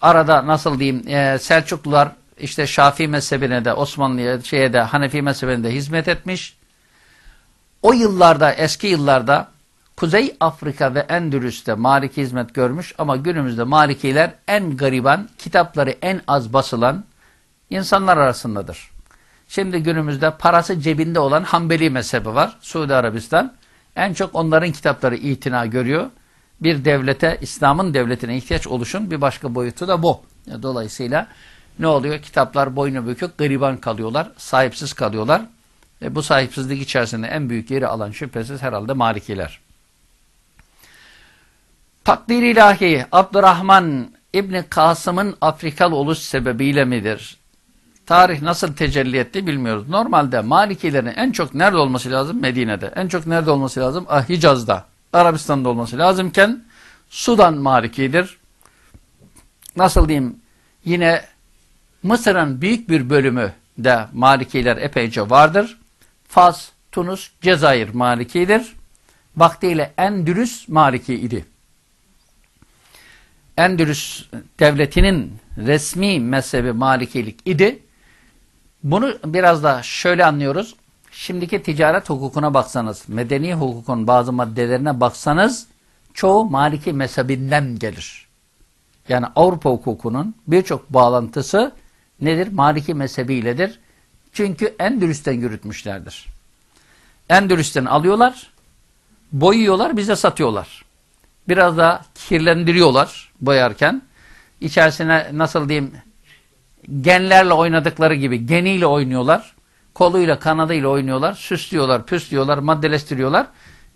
Arada nasıl diyeyim e, Selçuklular işte Şafii mezhebine de Osmanlı'ya şeye de Hanefi mezhebine de hizmet etmiş. O yıllarda eski yıllarda Kuzey Afrika ve Endülüs'te Maliki hizmet görmüş ama günümüzde Malikiler en gariban, kitapları en az basılan insanlar arasındadır. Şimdi günümüzde parası cebinde olan Hanbeli mezhebi var. Suudi Arabistan. En çok onların kitapları itina görüyor. Bir devlete, İslam'ın devletine ihtiyaç oluşun bir başka boyutu da bu. Dolayısıyla ne oluyor? Kitaplar boynu bükük, gariban kalıyorlar, sahipsiz kalıyorlar. E bu sahipsizlik içerisinde en büyük yeri alan şüphesiz herhalde Malikiler. Takdir ilahi Abdurrahman İbni Kasım'ın Afrikalı oluş sebebiyle midir? Tarih nasıl tecelli etti bilmiyoruz. Normalde Malikilerin en çok nerede olması lazım? Medine'de. En çok nerede olması lazım? Ah, Hicaz'da. Arabistan'da olması lazımken Sudan Malikidir. Nasıl diyeyim? Yine Mısır'ın büyük bir bölümü de Malikiler epeyce vardır. Fas, Tunus, Cezayir Malikidir. Vaktiyle Endülüs Maliki idi. Endülüs devletinin resmi mezhebi Malikilik idi. Bunu biraz da şöyle anlıyoruz. Şimdiki ticaret hukukuna baksanız, medeni hukukun bazı maddelerine baksanız çoğu Maliki mezhebinden gelir. Yani Avrupa hukukunun birçok bağlantısı nedir? Maliki mezhebiyledir. Çünkü Endülüs'ten yürütmüşlerdir. Endülüs'ten alıyorlar, boyuyorlar, bize satıyorlar. Biraz da kirlendiriyorlar boyarken. İçerisine nasıl diyeyim genlerle oynadıkları gibi geniyle oynuyorlar. Koluyla kanadıyla oynuyorlar. Süslüyorlar, püslüyorlar, maddeleştiriyorlar.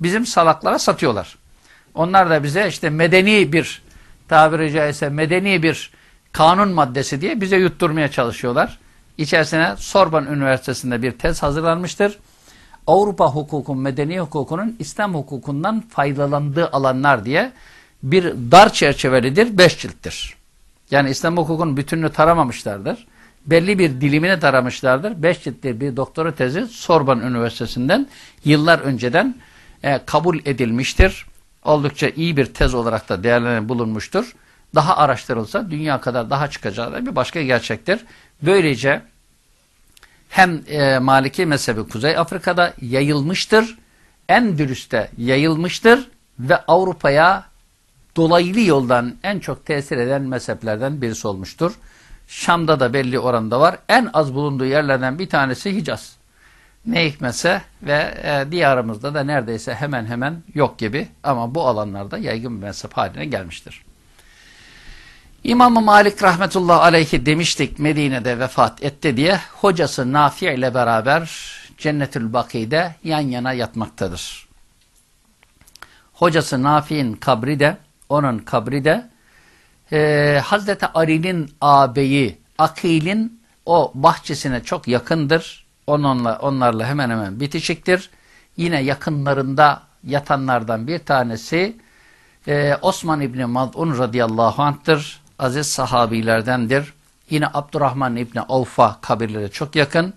Bizim salaklara satıyorlar. Onlar da bize işte medeni bir tabiri caizse medeni bir kanun maddesi diye bize yutturmaya çalışıyorlar. İçerisine Sorban Üniversitesi'nde bir tez hazırlanmıştır. Avrupa hukukun, medeni hukukunun İslam hukukundan faydalandığı alanlar diye bir dar çerçevelidir, beş cilttir. Yani İslam hukukunun bütününü taramamışlardır. Belli bir dilimini taramışlardır. Beş ciltli bir doktora tezi Sorban Üniversitesi'nden yıllar önceden e, kabul edilmiştir. Oldukça iyi bir tez olarak da değerlendirilmiş bulunmuştur. Daha araştırılsa dünya kadar daha çıkacağı da bir başka gerçektir. Böylece hem e, Maliki mezhebi Kuzey Afrika'da yayılmıştır, Endülüs'te yayılmıştır ve Avrupa'ya dolaylı yoldan en çok tesir eden mezheplerden birisi olmuştur. Şam'da da belli oranda var. En az bulunduğu yerlerden bir tanesi Hicaz. Ne hikmetse ve e, diyarımızda da neredeyse hemen hemen yok gibi ama bu alanlarda yaygın bir mezhep haline gelmiştir. İmam Malik rahmetullah aleyhi demiştik Medine'de vefat etti diye hocası Nafi ile beraber Cennetül Baki'de yan yana yatmaktadır. Hocası Nafi'nin kabri de onun kabri de e, Hazreti Ali'nin ağabeyi Akil'in o bahçesine çok yakındır. Onunla, onlarla hemen hemen bitişiktir. Yine yakınlarında yatanlardan bir tanesi e, Osman İbni Maz'un radıyallahu anh'tır. Aziz sahabilerdendir. Yine Abdurrahman İbni Avfa kabirleri çok yakın.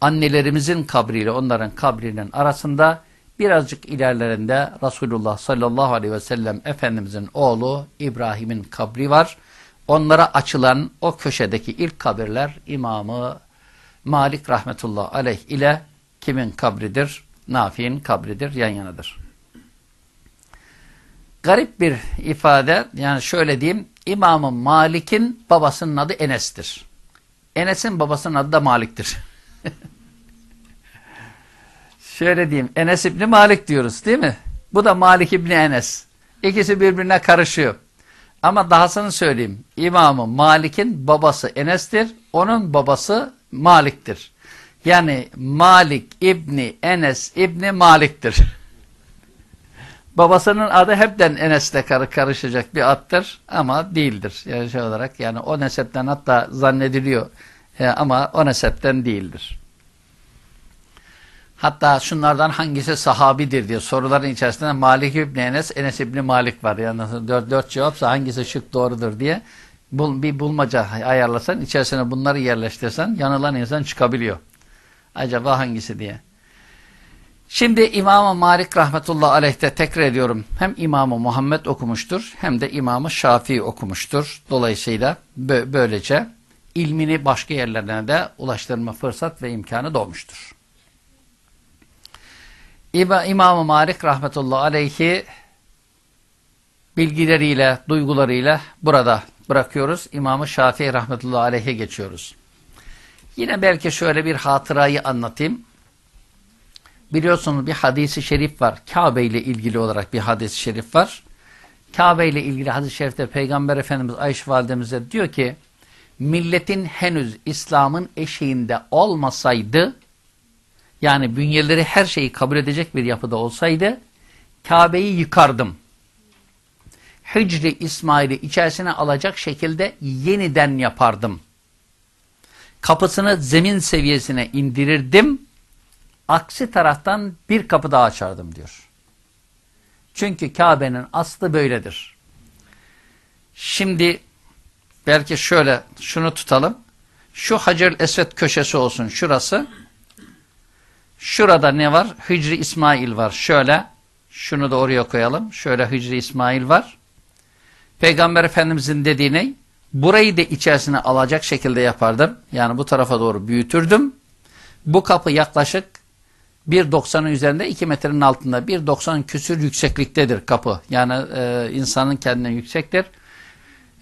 annelerimizin kabriyle onların kabrinin arasında birazcık ilerlerinde Resulullah sallallahu aleyhi ve sellem Efendimizin oğlu İbrahim'in kabri var. Onlara açılan o köşedeki ilk kabirler İmamı Malik rahmetullah aleyh ile kimin kabridir? Nafi'nin kabridir, yan yanadır. Garip bir ifade, yani şöyle diyeyim, İmamı Malik'in babasının adı Enes'tir. Enes'in babasının adı da Malik'tir. [laughs] şöyle diyeyim, Enes İbni Malik diyoruz değil mi? Bu da Malik İbni Enes. İkisi birbirine karışıyor. Ama dahasını söyleyeyim. İmamı Malik'in babası Enes'tir. Onun babası Malik'tir. Yani Malik İbni Enes İbni Malik'tir. [laughs] Babasının adı hepten Enes'le karı karışacak bir attır ama değildir. Yani şey olarak yani o nesepten hatta zannediliyor e, ama o nesepten değildir. Hatta şunlardan hangisi sahabidir diye soruların içerisinde Malik İbni Enes, Enes İbni Malik var. Yani dört, dört cevapsa hangisi şık doğrudur diye bul, bir bulmaca ayarlasan, içerisine bunları yerleştirsen yanılan insan çıkabiliyor. Acaba hangisi diye. Şimdi İmam-ı Malik rahmetullah aleyhte tekrar ediyorum. Hem İmam-ı Muhammed okumuştur hem de İmam-ı Şafii okumuştur. Dolayısıyla böylece ilmini başka yerlerine de ulaştırma fırsat ve imkanı doğmuştur. İmam-ı Malik rahmetullah aleyhi bilgileriyle, duygularıyla burada bırakıyoruz. İmam-ı Şafii rahmetullah aleyhe geçiyoruz. Yine belki şöyle bir hatırayı anlatayım. Biliyorsunuz bir hadisi şerif var. Kabe ile ilgili olarak bir hadis-i şerif var. Kabe ile ilgili hadis-i şerifte Peygamber Efendimiz Ayşe validemize diyor ki milletin henüz İslam'ın eşiğinde olmasaydı yani bünyeleri her şeyi kabul edecek bir yapıda olsaydı Kabe'yi yıkardım. Hicri İsmail'i içerisine alacak şekilde yeniden yapardım. Kapısını zemin seviyesine indirirdim. Aksi taraftan bir kapı daha açardım diyor. Çünkü Kabe'nin aslı böyledir. Şimdi belki şöyle şunu tutalım. Şu Hacer Esved köşesi olsun şurası. Şurada ne var? Hicri İsmail var. Şöyle şunu da oraya koyalım. Şöyle Hicri İsmail var. Peygamber Efendimizin dediğini burayı da içerisine alacak şekilde yapardım. Yani bu tarafa doğru büyütürdüm. Bu kapı yaklaşık 1.90'ın üzerinde 2 metrenin altında 1.90 küsür yüksekliktedir kapı. Yani e, insanın kendine yüksektir.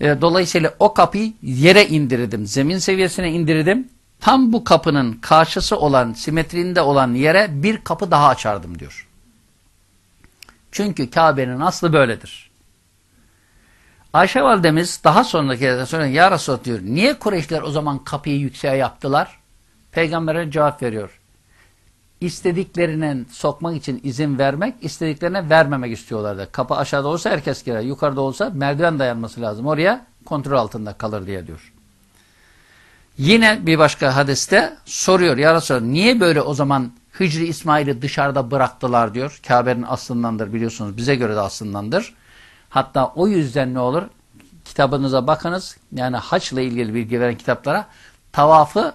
E, dolayısıyla o kapıyı yere indirdim. Zemin seviyesine indirdim. Tam bu kapının karşısı olan, simetrinde olan yere bir kapı daha açardım diyor. Çünkü Kabe'nin aslı böyledir. Ayşe validemiz daha sonraki sonra ya Resulallah diyor. Niye Kureyşler o zaman kapıyı yükseğe yaptılar? Peygamber'e cevap veriyor. İstediklerine sokmak için izin vermek, istediklerine vermemek istiyorlardı. Kapı aşağıda olsa herkes girer. Yukarıda olsa merdiven dayanması lazım. Oraya kontrol altında kalır diye diyor. Yine bir başka hadiste soruyor ya Resulallah niye böyle o zaman Hicri İsmail'i dışarıda bıraktılar diyor. Kabe'nin aslındandır biliyorsunuz bize göre de aslındandır. Hatta o yüzden ne olur? Kitabınıza bakınız. Yani haçla ilgili bilgi veren kitaplara tavafı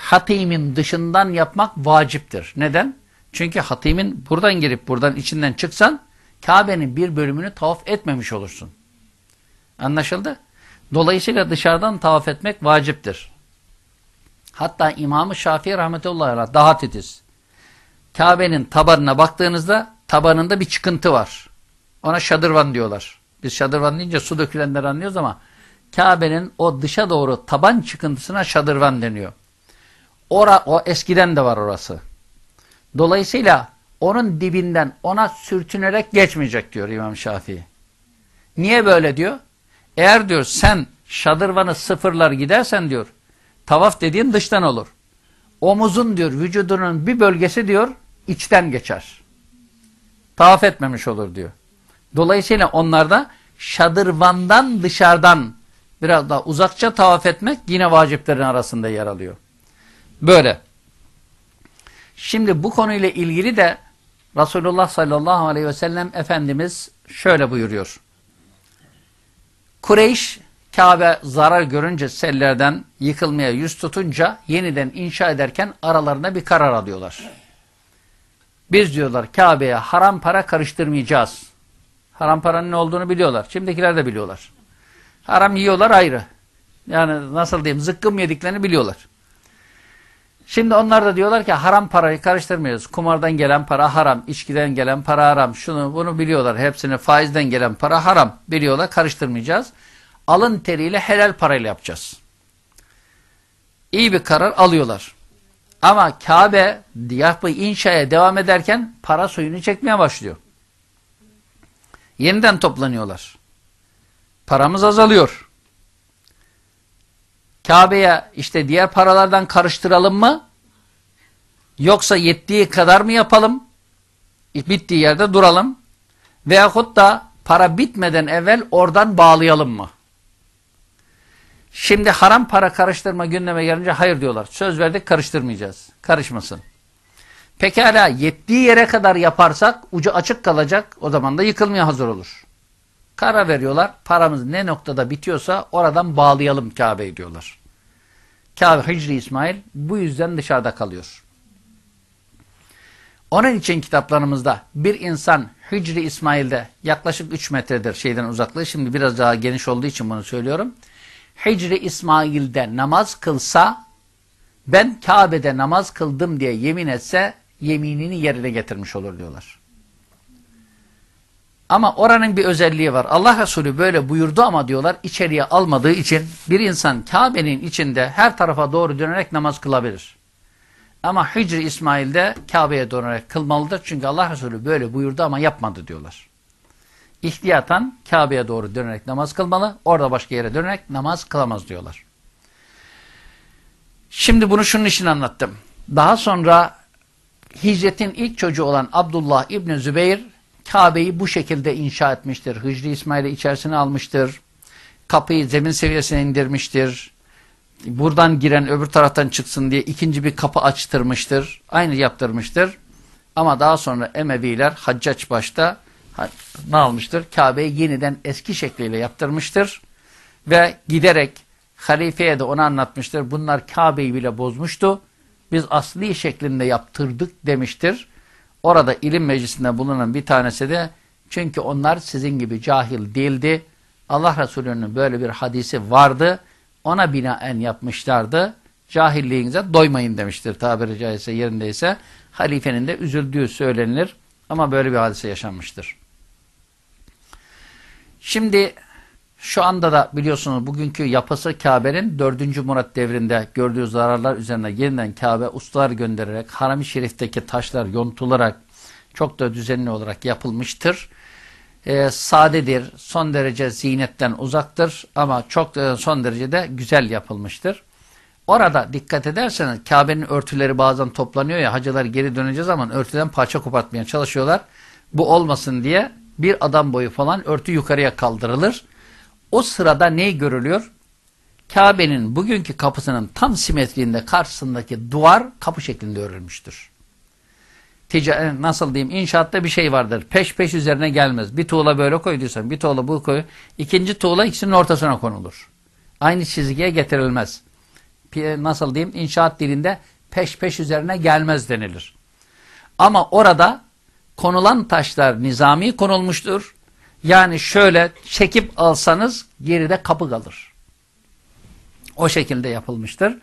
hatimin dışından yapmak vaciptir. Neden? Çünkü hatimin buradan girip buradan içinden çıksan Kabe'nin bir bölümünü tavaf etmemiş olursun. Anlaşıldı? Dolayısıyla dışarıdan tavaf etmek vaciptir. Hatta İmam-ı Şafii rahmetullahi daha titiz. Kabe'nin tabanına baktığınızda tabanında bir çıkıntı var. Ona şadırvan diyorlar. Biz şadırvan deyince su dökülenler anlıyoruz ama Kabe'nin o dışa doğru taban çıkıntısına şadırvan deniyor. Ora, o eskiden de var orası. Dolayısıyla onun dibinden ona sürtünerek geçmeyecek diyor İmam Şafii. Niye böyle diyor? Eğer diyor sen şadırvanı sıfırlar gidersen diyor tavaf dediğin dıştan olur. Omuzun diyor vücudunun bir bölgesi diyor içten geçer. Tavaf etmemiş olur diyor. Dolayısıyla onlarda şadırvandan dışarıdan biraz daha uzakça tavaf etmek yine vaciplerin arasında yer alıyor. Böyle. Şimdi bu konuyla ilgili de Resulullah sallallahu aleyhi ve sellem Efendimiz şöyle buyuruyor. Kureyş Kabe zarar görünce sellerden yıkılmaya yüz tutunca yeniden inşa ederken aralarında bir karar alıyorlar. Biz diyorlar Kabe'ye haram para karıştırmayacağız. Haram paranın ne olduğunu biliyorlar. Şimdikiler de biliyorlar. Haram yiyorlar ayrı. Yani nasıl diyeyim zıkkım yediklerini biliyorlar. Şimdi onlar da diyorlar ki haram parayı karıştırmıyoruz. Kumardan gelen para haram, içkiden gelen para haram. Şunu bunu biliyorlar. Hepsini faizden gelen para haram. Biliyorlar karıştırmayacağız. Alın teriyle helal parayla yapacağız. İyi bir karar alıyorlar. Ama Kabe yapı inşaya devam ederken para suyunu çekmeye başlıyor. Yeniden toplanıyorlar. Paramız azalıyor. Kabe'ye işte diğer paralardan karıştıralım mı? Yoksa yettiği kadar mı yapalım? Bittiği yerde duralım. Veyahut da para bitmeden evvel oradan bağlayalım mı? Şimdi haram para karıştırma gündeme gelince hayır diyorlar. Söz verdik karıştırmayacağız. Karışmasın. Pekala yettiği yere kadar yaparsak ucu açık kalacak. O zaman da yıkılmaya hazır olur. Karar veriyorlar. Paramız ne noktada bitiyorsa oradan bağlayalım Kabe'yi diyorlar. Kabe Hicri İsmail bu yüzden dışarıda kalıyor. Onun için kitaplarımızda bir insan Hicri İsmail'de yaklaşık 3 metredir şeyden uzaklığı. Şimdi biraz daha geniş olduğu için bunu söylüyorum. Hicri İsmail'de namaz kılsa ben Kabe'de namaz kıldım diye yemin etse yeminini yerine getirmiş olur diyorlar. Ama oranın bir özelliği var. Allah Resulü böyle buyurdu ama diyorlar içeriye almadığı için bir insan Kabe'nin içinde her tarafa doğru dönerek namaz kılabilir. Ama Hicri İsmail'de Kabe'ye dönerek kılmalıdır. Çünkü Allah Resulü böyle buyurdu ama yapmadı diyorlar. İhtiyatan Kabe'ye doğru dönerek namaz kılmalı. Orada başka yere dönerek namaz kılamaz diyorlar. Şimdi bunu şunun için anlattım. Daha sonra hicretin ilk çocuğu olan Abdullah İbni Zübeyir Kabe'yi bu şekilde inşa etmiştir. Hicri İsmail'i içerisine almıştır. Kapıyı zemin seviyesine indirmiştir. Buradan giren öbür taraftan çıksın diye ikinci bir kapı açtırmıştır. Aynı yaptırmıştır. Ama daha sonra Emeviler Haccaç başta ne almıştır? Kabe'yi yeniden eski şekliyle yaptırmıştır. Ve giderek halifeye de onu anlatmıştır. Bunlar Kabe'yi bile bozmuştu. Biz asli şeklinde yaptırdık demiştir. Orada ilim meclisinde bulunan bir tanesi de çünkü onlar sizin gibi cahil değildi. Allah Resulü'nün böyle bir hadisi vardı. Ona binaen yapmışlardı. Cahilliğinize doymayın demiştir tabiri caizse yerindeyse. Halifenin de üzüldüğü söylenilir. Ama böyle bir hadise yaşanmıştır. Şimdi şu anda da biliyorsunuz bugünkü yapısı Kabe'nin 4. Murat devrinde gördüğü zararlar üzerine yeniden Kabe ustalar göndererek Haram-ı Şerif'teki taşlar yontularak çok da düzenli olarak yapılmıştır. Ee, sadedir, son derece zinetten uzaktır ama çok da son derece de güzel yapılmıştır. Orada dikkat ederseniz Kabe'nin örtüleri bazen toplanıyor ya hacılar geri döneceği zaman örtüden parça kopartmaya çalışıyorlar. Bu olmasın diye bir adam boyu falan örtü yukarıya kaldırılır. O sırada ne görülüyor? Kabe'nin bugünkü kapısının tam simetriğinde karşısındaki duvar kapı şeklinde örülmüştür. Tica nasıl diyeyim inşaatta bir şey vardır. Peş peş üzerine gelmez. Bir tuğla böyle koyduysan bir tuğla bu koy. İkinci tuğla ikisinin ortasına konulur. Aynı çizgiye getirilmez. Nasıl diyeyim inşaat dilinde peş peş üzerine gelmez denilir. Ama orada konulan taşlar nizami konulmuştur. Yani şöyle çekip alsanız geride kapı kalır. O şekilde yapılmıştır.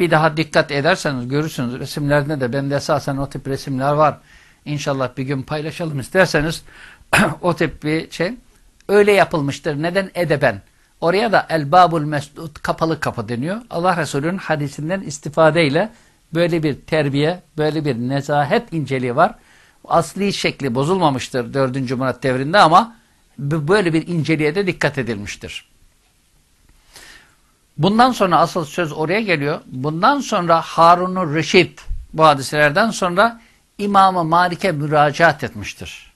Bir daha dikkat ederseniz görürsünüz resimlerde de bende esasen o tip resimler var. İnşallah bir gün paylaşalım isterseniz [clears throat] o tip bir şey öyle yapılmıştır. Neden edeben? Oraya da el-babul mesdud kapalı kapı deniyor. Allah Resulü'nün hadisinden istifadeyle böyle bir terbiye, böyle bir nezahet inceliği var. Asli şekli bozulmamıştır 4. Murat devrinde ama böyle bir inceliğe de dikkat edilmiştir. Bundan sonra asıl söz oraya geliyor. Bundan sonra Harun-ur Reşid bu hadiselerden sonra İmam-ı Malik'e müracaat etmiştir.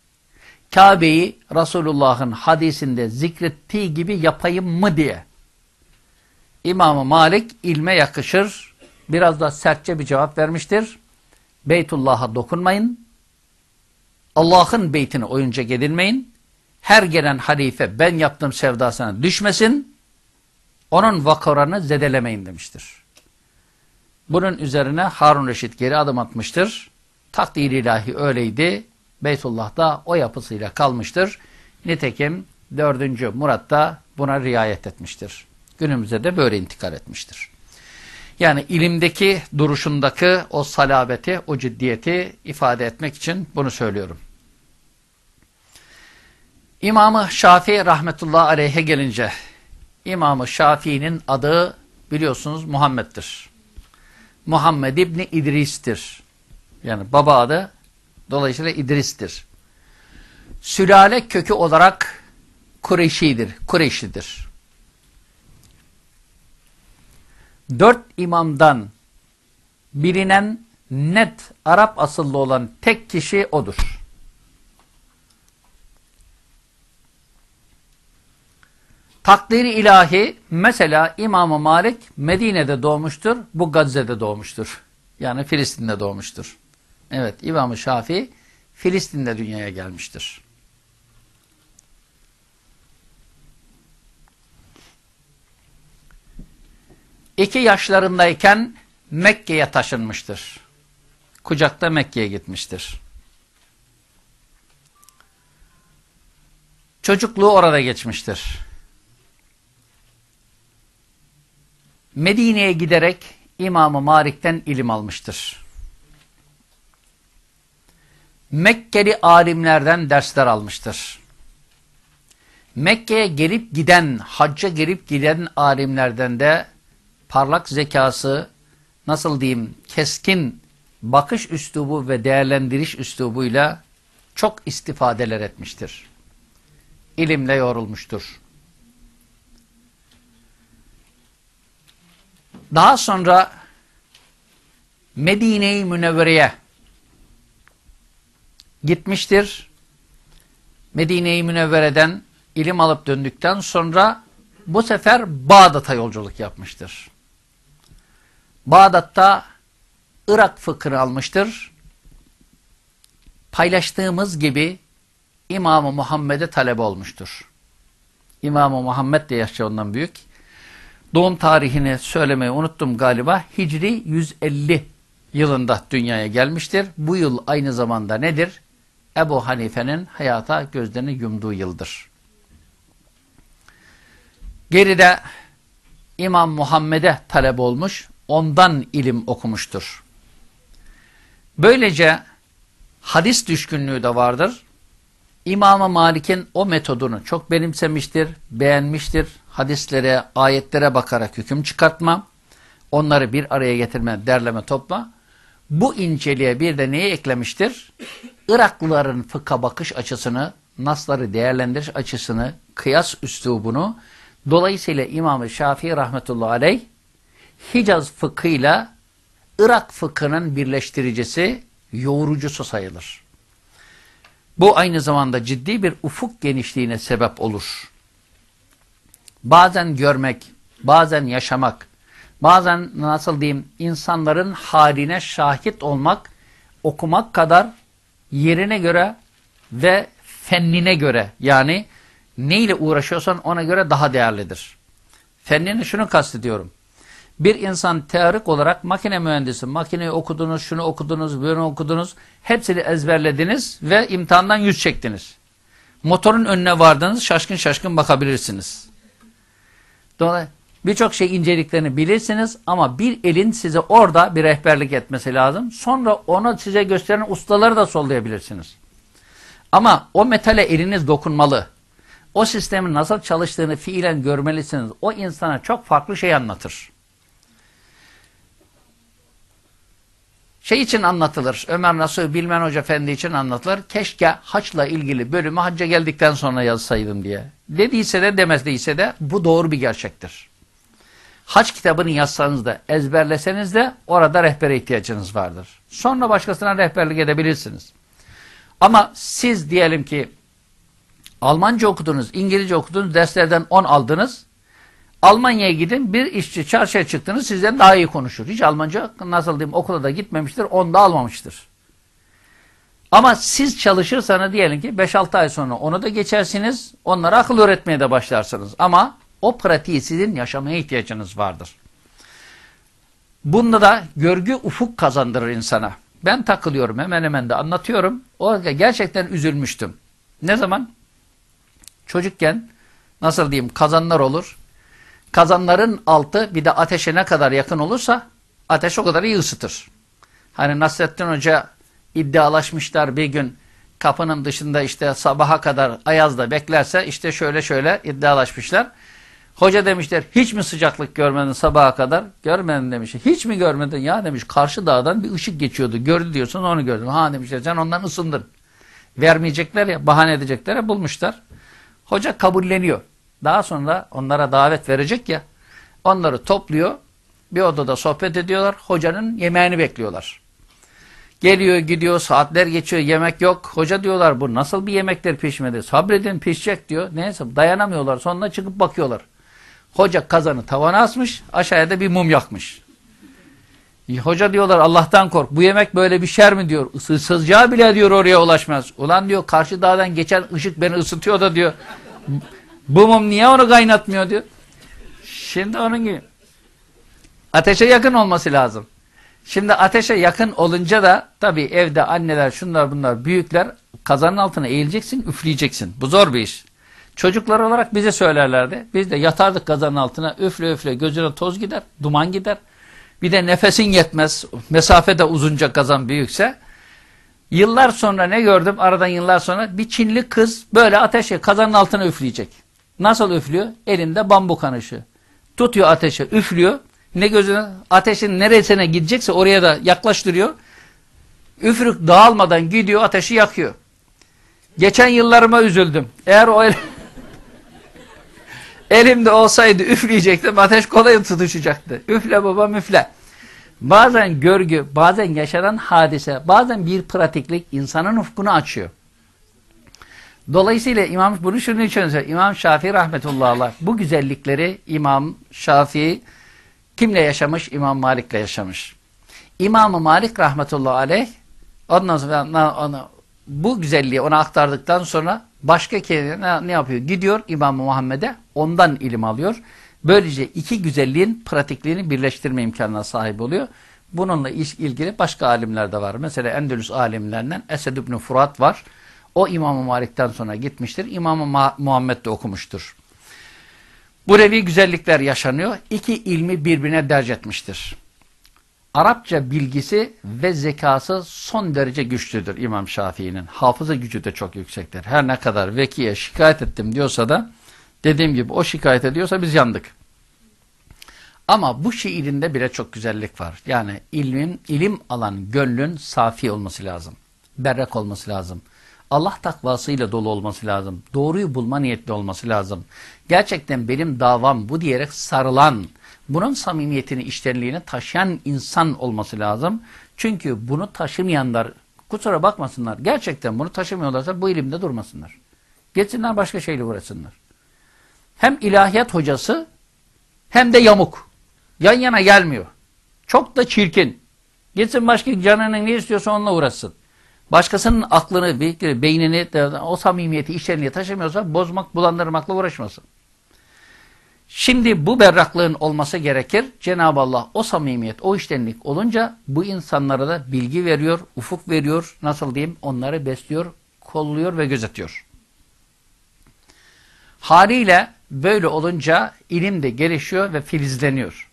Kabe'yi Resulullah'ın hadisinde zikrettiği gibi yapayım mı diye. İmam-ı Malik ilme yakışır, biraz da sertçe bir cevap vermiştir. Beytullah'a dokunmayın, Allah'ın beytine oyuncak edilmeyin, her gelen halife ben yaptım sevdasına düşmesin, Onun vakarını zedelemeyin demiştir. Bunun üzerine Harun Reşit geri adım atmıştır. Takdir ilahi öyleydi. Beytullah da o yapısıyla kalmıştır. Nitekim 4. Murat da buna riayet etmiştir. Günümüze de böyle intikal etmiştir. Yani ilimdeki duruşundaki o salabeti, o ciddiyeti ifade etmek için bunu söylüyorum. İmamı Şafii rahmetullahi aleyhe gelince İmamı Şafii'nin adı biliyorsunuz Muhammed'dir. Muhammed İbni İdris'tir. Yani baba adı dolayısıyla İdris'tir. Sülale kökü olarak Kureyşidir, Kureyşlidir. Dört imamdan bilinen net Arap asıllı olan tek kişi odur. Takdiri ilahi mesela İmam-ı Malik Medine'de doğmuştur, bu Gazze'de doğmuştur. Yani Filistin'de doğmuştur. Evet İmam-ı Şafii Filistin'de dünyaya gelmiştir. İki yaşlarındayken Mekke'ye taşınmıştır. Kucakta Mekke'ye gitmiştir. Çocukluğu orada geçmiştir. Medine'ye giderek İmam-ı Malik'ten ilim almıştır. Mekkeli alimlerden dersler almıştır. Mekke'ye gelip giden, hacca gelip giden alimlerden de parlak zekası, nasıl diyeyim, keskin bakış üslubu ve değerlendiriş üslubuyla çok istifadeler etmiştir. İlimle yorulmuştur. Daha sonra Medine-i Münevvere'ye gitmiştir. Medine-i Münevvere'den ilim alıp döndükten sonra bu sefer Bağdat'a yolculuk yapmıştır. Bağdat'ta Irak fıkhını almıştır. Paylaştığımız gibi İmam-ı Muhammed'e talep olmuştur. İmam-ı Muhammed de yaşça ondan büyük. Doğum tarihini söylemeyi unuttum galiba. Hicri 150 yılında dünyaya gelmiştir. Bu yıl aynı zamanda nedir? Ebu Hanife'nin hayata gözlerini yumduğu yıldır. Geride İmam Muhammed'e talep olmuş, ondan ilim okumuştur. Böylece hadis düşkünlüğü de vardır. İmam-ı Malik'in o metodunu çok benimsemiştir, beğenmiştir. Hadislere, ayetlere bakarak hüküm çıkartma, onları bir araya getirme, derleme, topla. Bu inceliğe bir de neyi eklemiştir? Iraklıların fıkha bakış açısını, nasları değerlendiriş açısını, kıyas üslubunu, dolayısıyla İmam-ı Şafii rahmetullahi aleyh, Hicaz fıkhıyla Irak fıkhının birleştiricisi, yoğurucusu sayılır. Bu aynı zamanda ciddi bir ufuk genişliğine sebep olur. Bazen görmek, bazen yaşamak, bazen nasıl diyeyim insanların haline şahit olmak, okumak kadar yerine göre ve fennine göre yani neyle uğraşıyorsan ona göre daha değerlidir. Fennini şunu kastediyorum. Bir insan teorik olarak makine mühendisi, makineyi okudunuz, şunu okudunuz, bunu okudunuz, hepsini ezberlediniz ve imtihandan yüz çektiniz. Motorun önüne vardınız, şaşkın şaşkın bakabilirsiniz. Birçok şey inceliklerini bilirsiniz ama bir elin size orada bir rehberlik etmesi lazım. Sonra onu size gösteren ustaları da sollayabilirsiniz. Ama o metale eliniz dokunmalı. O sistemin nasıl çalıştığını fiilen görmelisiniz. O insana çok farklı şey anlatır. şey için anlatılır. Ömer Nasuh Bilmen Hoca Efendi için anlatılır. Keşke haçla ilgili bölümü hacca geldikten sonra yazsaydım diye. Dediyse de demediyse de bu doğru bir gerçektir. Haç kitabını yazsanız da ezberleseniz de orada rehbere ihtiyacınız vardır. Sonra başkasına rehberlik edebilirsiniz. Ama siz diyelim ki Almanca okudunuz, İngilizce okudunuz, derslerden 10 aldınız. Almanya'ya gidin bir işçi çarşıya çıktınız sizden daha iyi konuşur. Hiç Almanca nasıl diyeyim okula da gitmemiştir onu da almamıştır. Ama siz çalışırsanız diyelim ki 5-6 ay sonra onu da geçersiniz onlara akıl öğretmeye de başlarsınız. Ama O pratiği sizin yaşamaya ihtiyacınız vardır. Bunda da görgü ufuk kazandırır insana. Ben takılıyorum hemen hemen de anlatıyorum. O gerçekten üzülmüştüm. Ne zaman? Çocukken nasıl diyeyim kazanlar olur. Kazanların altı bir de ateşe ne kadar yakın olursa ateş o kadar iyi ısıtır. Hani Nasrettin Hoca iddialaşmışlar bir gün kapının dışında işte sabaha kadar ayazda beklerse işte şöyle şöyle iddialaşmışlar. Hoca demişler hiç mi sıcaklık görmedin sabaha kadar? Görmedin demiş. Hiç mi görmedin? Ya demiş karşı dağdan bir ışık geçiyordu. Gördü diyorsun onu gördüm. Ha demişler sen ondan ısındın. Vermeyecekler ya bahane edecekler ya bulmuşlar. Hoca kabulleniyor. Daha sonra onlara davet verecek ya. Onları topluyor. Bir odada sohbet ediyorlar. Hocanın yemeğini bekliyorlar. Geliyor gidiyor saatler geçiyor yemek yok. Hoca diyorlar bu nasıl bir yemekler pişmedi. Sabredin pişecek diyor. Neyse dayanamıyorlar. Sonra çıkıp bakıyorlar. Hoca kazanı tavana asmış. Aşağıya da bir mum yakmış. Hoca diyorlar Allah'tan kork. Bu yemek böyle bir şer mi diyor. Isısacağı bile diyor oraya ulaşmaz. Ulan diyor karşı dağdan geçen ışık beni ısıtıyor da diyor. Bu mum niye onu kaynatmıyor diyor. Şimdi onun gibi. Ateşe yakın olması lazım. Şimdi ateşe yakın olunca da tabii evde anneler şunlar bunlar büyükler kazanın altına eğileceksin üfleyeceksin. Bu zor bir iş. Çocuklar olarak bize söylerlerdi. Biz de yatardık kazanın altına üfle üfle gözüne toz gider, duman gider. Bir de nefesin yetmez. Mesafe de uzunca kazan büyükse. Yıllar sonra ne gördüm? Aradan yıllar sonra bir Çinli kız böyle ateşe kazanın altına üfleyecek. Nasıl üflüyor? Elinde bambu kanışı. Tutuyor ateşe üflüyor. Ne gözüne ateşin neresine gidecekse oraya da yaklaştırıyor. Üfürük dağılmadan gidiyor ateşi yakıyor. Geçen yıllarıma üzüldüm. Eğer o el... [laughs] elimde olsaydı üfleyecektim ateş kolay tutuşacaktı. Üfle baba müfle. Bazen görgü, bazen yaşanan hadise, bazen bir pratiklik insanın ufkunu açıyor. Dolayısıyla İmam bunu şunun için söylüyor. İmam Şafii rahmetullah bu güzellikleri İmam Şafii kimle yaşamış? İmam Malik'le yaşamış. İmam Malik rahmetullah aleyh ondan sonra onu, bu güzelliği ona aktardıktan sonra başka ne, ne yapıyor? Gidiyor İmam Muhammed'e ondan ilim alıyor. Böylece iki güzelliğin pratikliğini birleştirme imkanına sahip oluyor. Bununla ilgili başka alimler de var. Mesela Endülüs alimlerinden Esed ibn Furat var. O İmam-ı Malik'ten sonra gitmiştir. İmam-ı Muhammed de okumuştur. Bu revi güzellikler yaşanıyor. İki ilmi birbirine derc etmiştir. Arapça bilgisi ve zekası son derece güçlüdür İmam Şafii'nin. Hafıza gücü de çok yüksektir. Her ne kadar vekiye şikayet ettim diyorsa da dediğim gibi o şikayet ediyorsa biz yandık. Ama bu şiirinde bile çok güzellik var. Yani ilmin, ilim alan gönlün safi olması lazım. Berrak olması lazım. Allah takvasıyla dolu olması lazım. Doğruyu bulma niyetli olması lazım. Gerçekten benim davam bu diyerek sarılan, bunun samimiyetini, iştenliğini taşıyan insan olması lazım. Çünkü bunu taşımayanlar, kusura bakmasınlar, gerçekten bunu taşımıyorlarsa bu ilimde durmasınlar. Geçsinler başka şeyle uğraşsınlar. Hem ilahiyat hocası hem de yamuk. Yan yana gelmiyor. Çok da çirkin. Gitsin başka canının ne istiyorsa onunla uğraşsın. Başkasının aklını, beynini, o samimiyeti, işlerini taşımıyorsa bozmak, bulandırmakla uğraşmasın. Şimdi bu berraklığın olması gerekir. Cenab-ı Allah o samimiyet, o iştenlik olunca bu insanlara da bilgi veriyor, ufuk veriyor, nasıl diyeyim onları besliyor, kolluyor ve gözetiyor. Haliyle böyle olunca ilim de gelişiyor ve filizleniyor.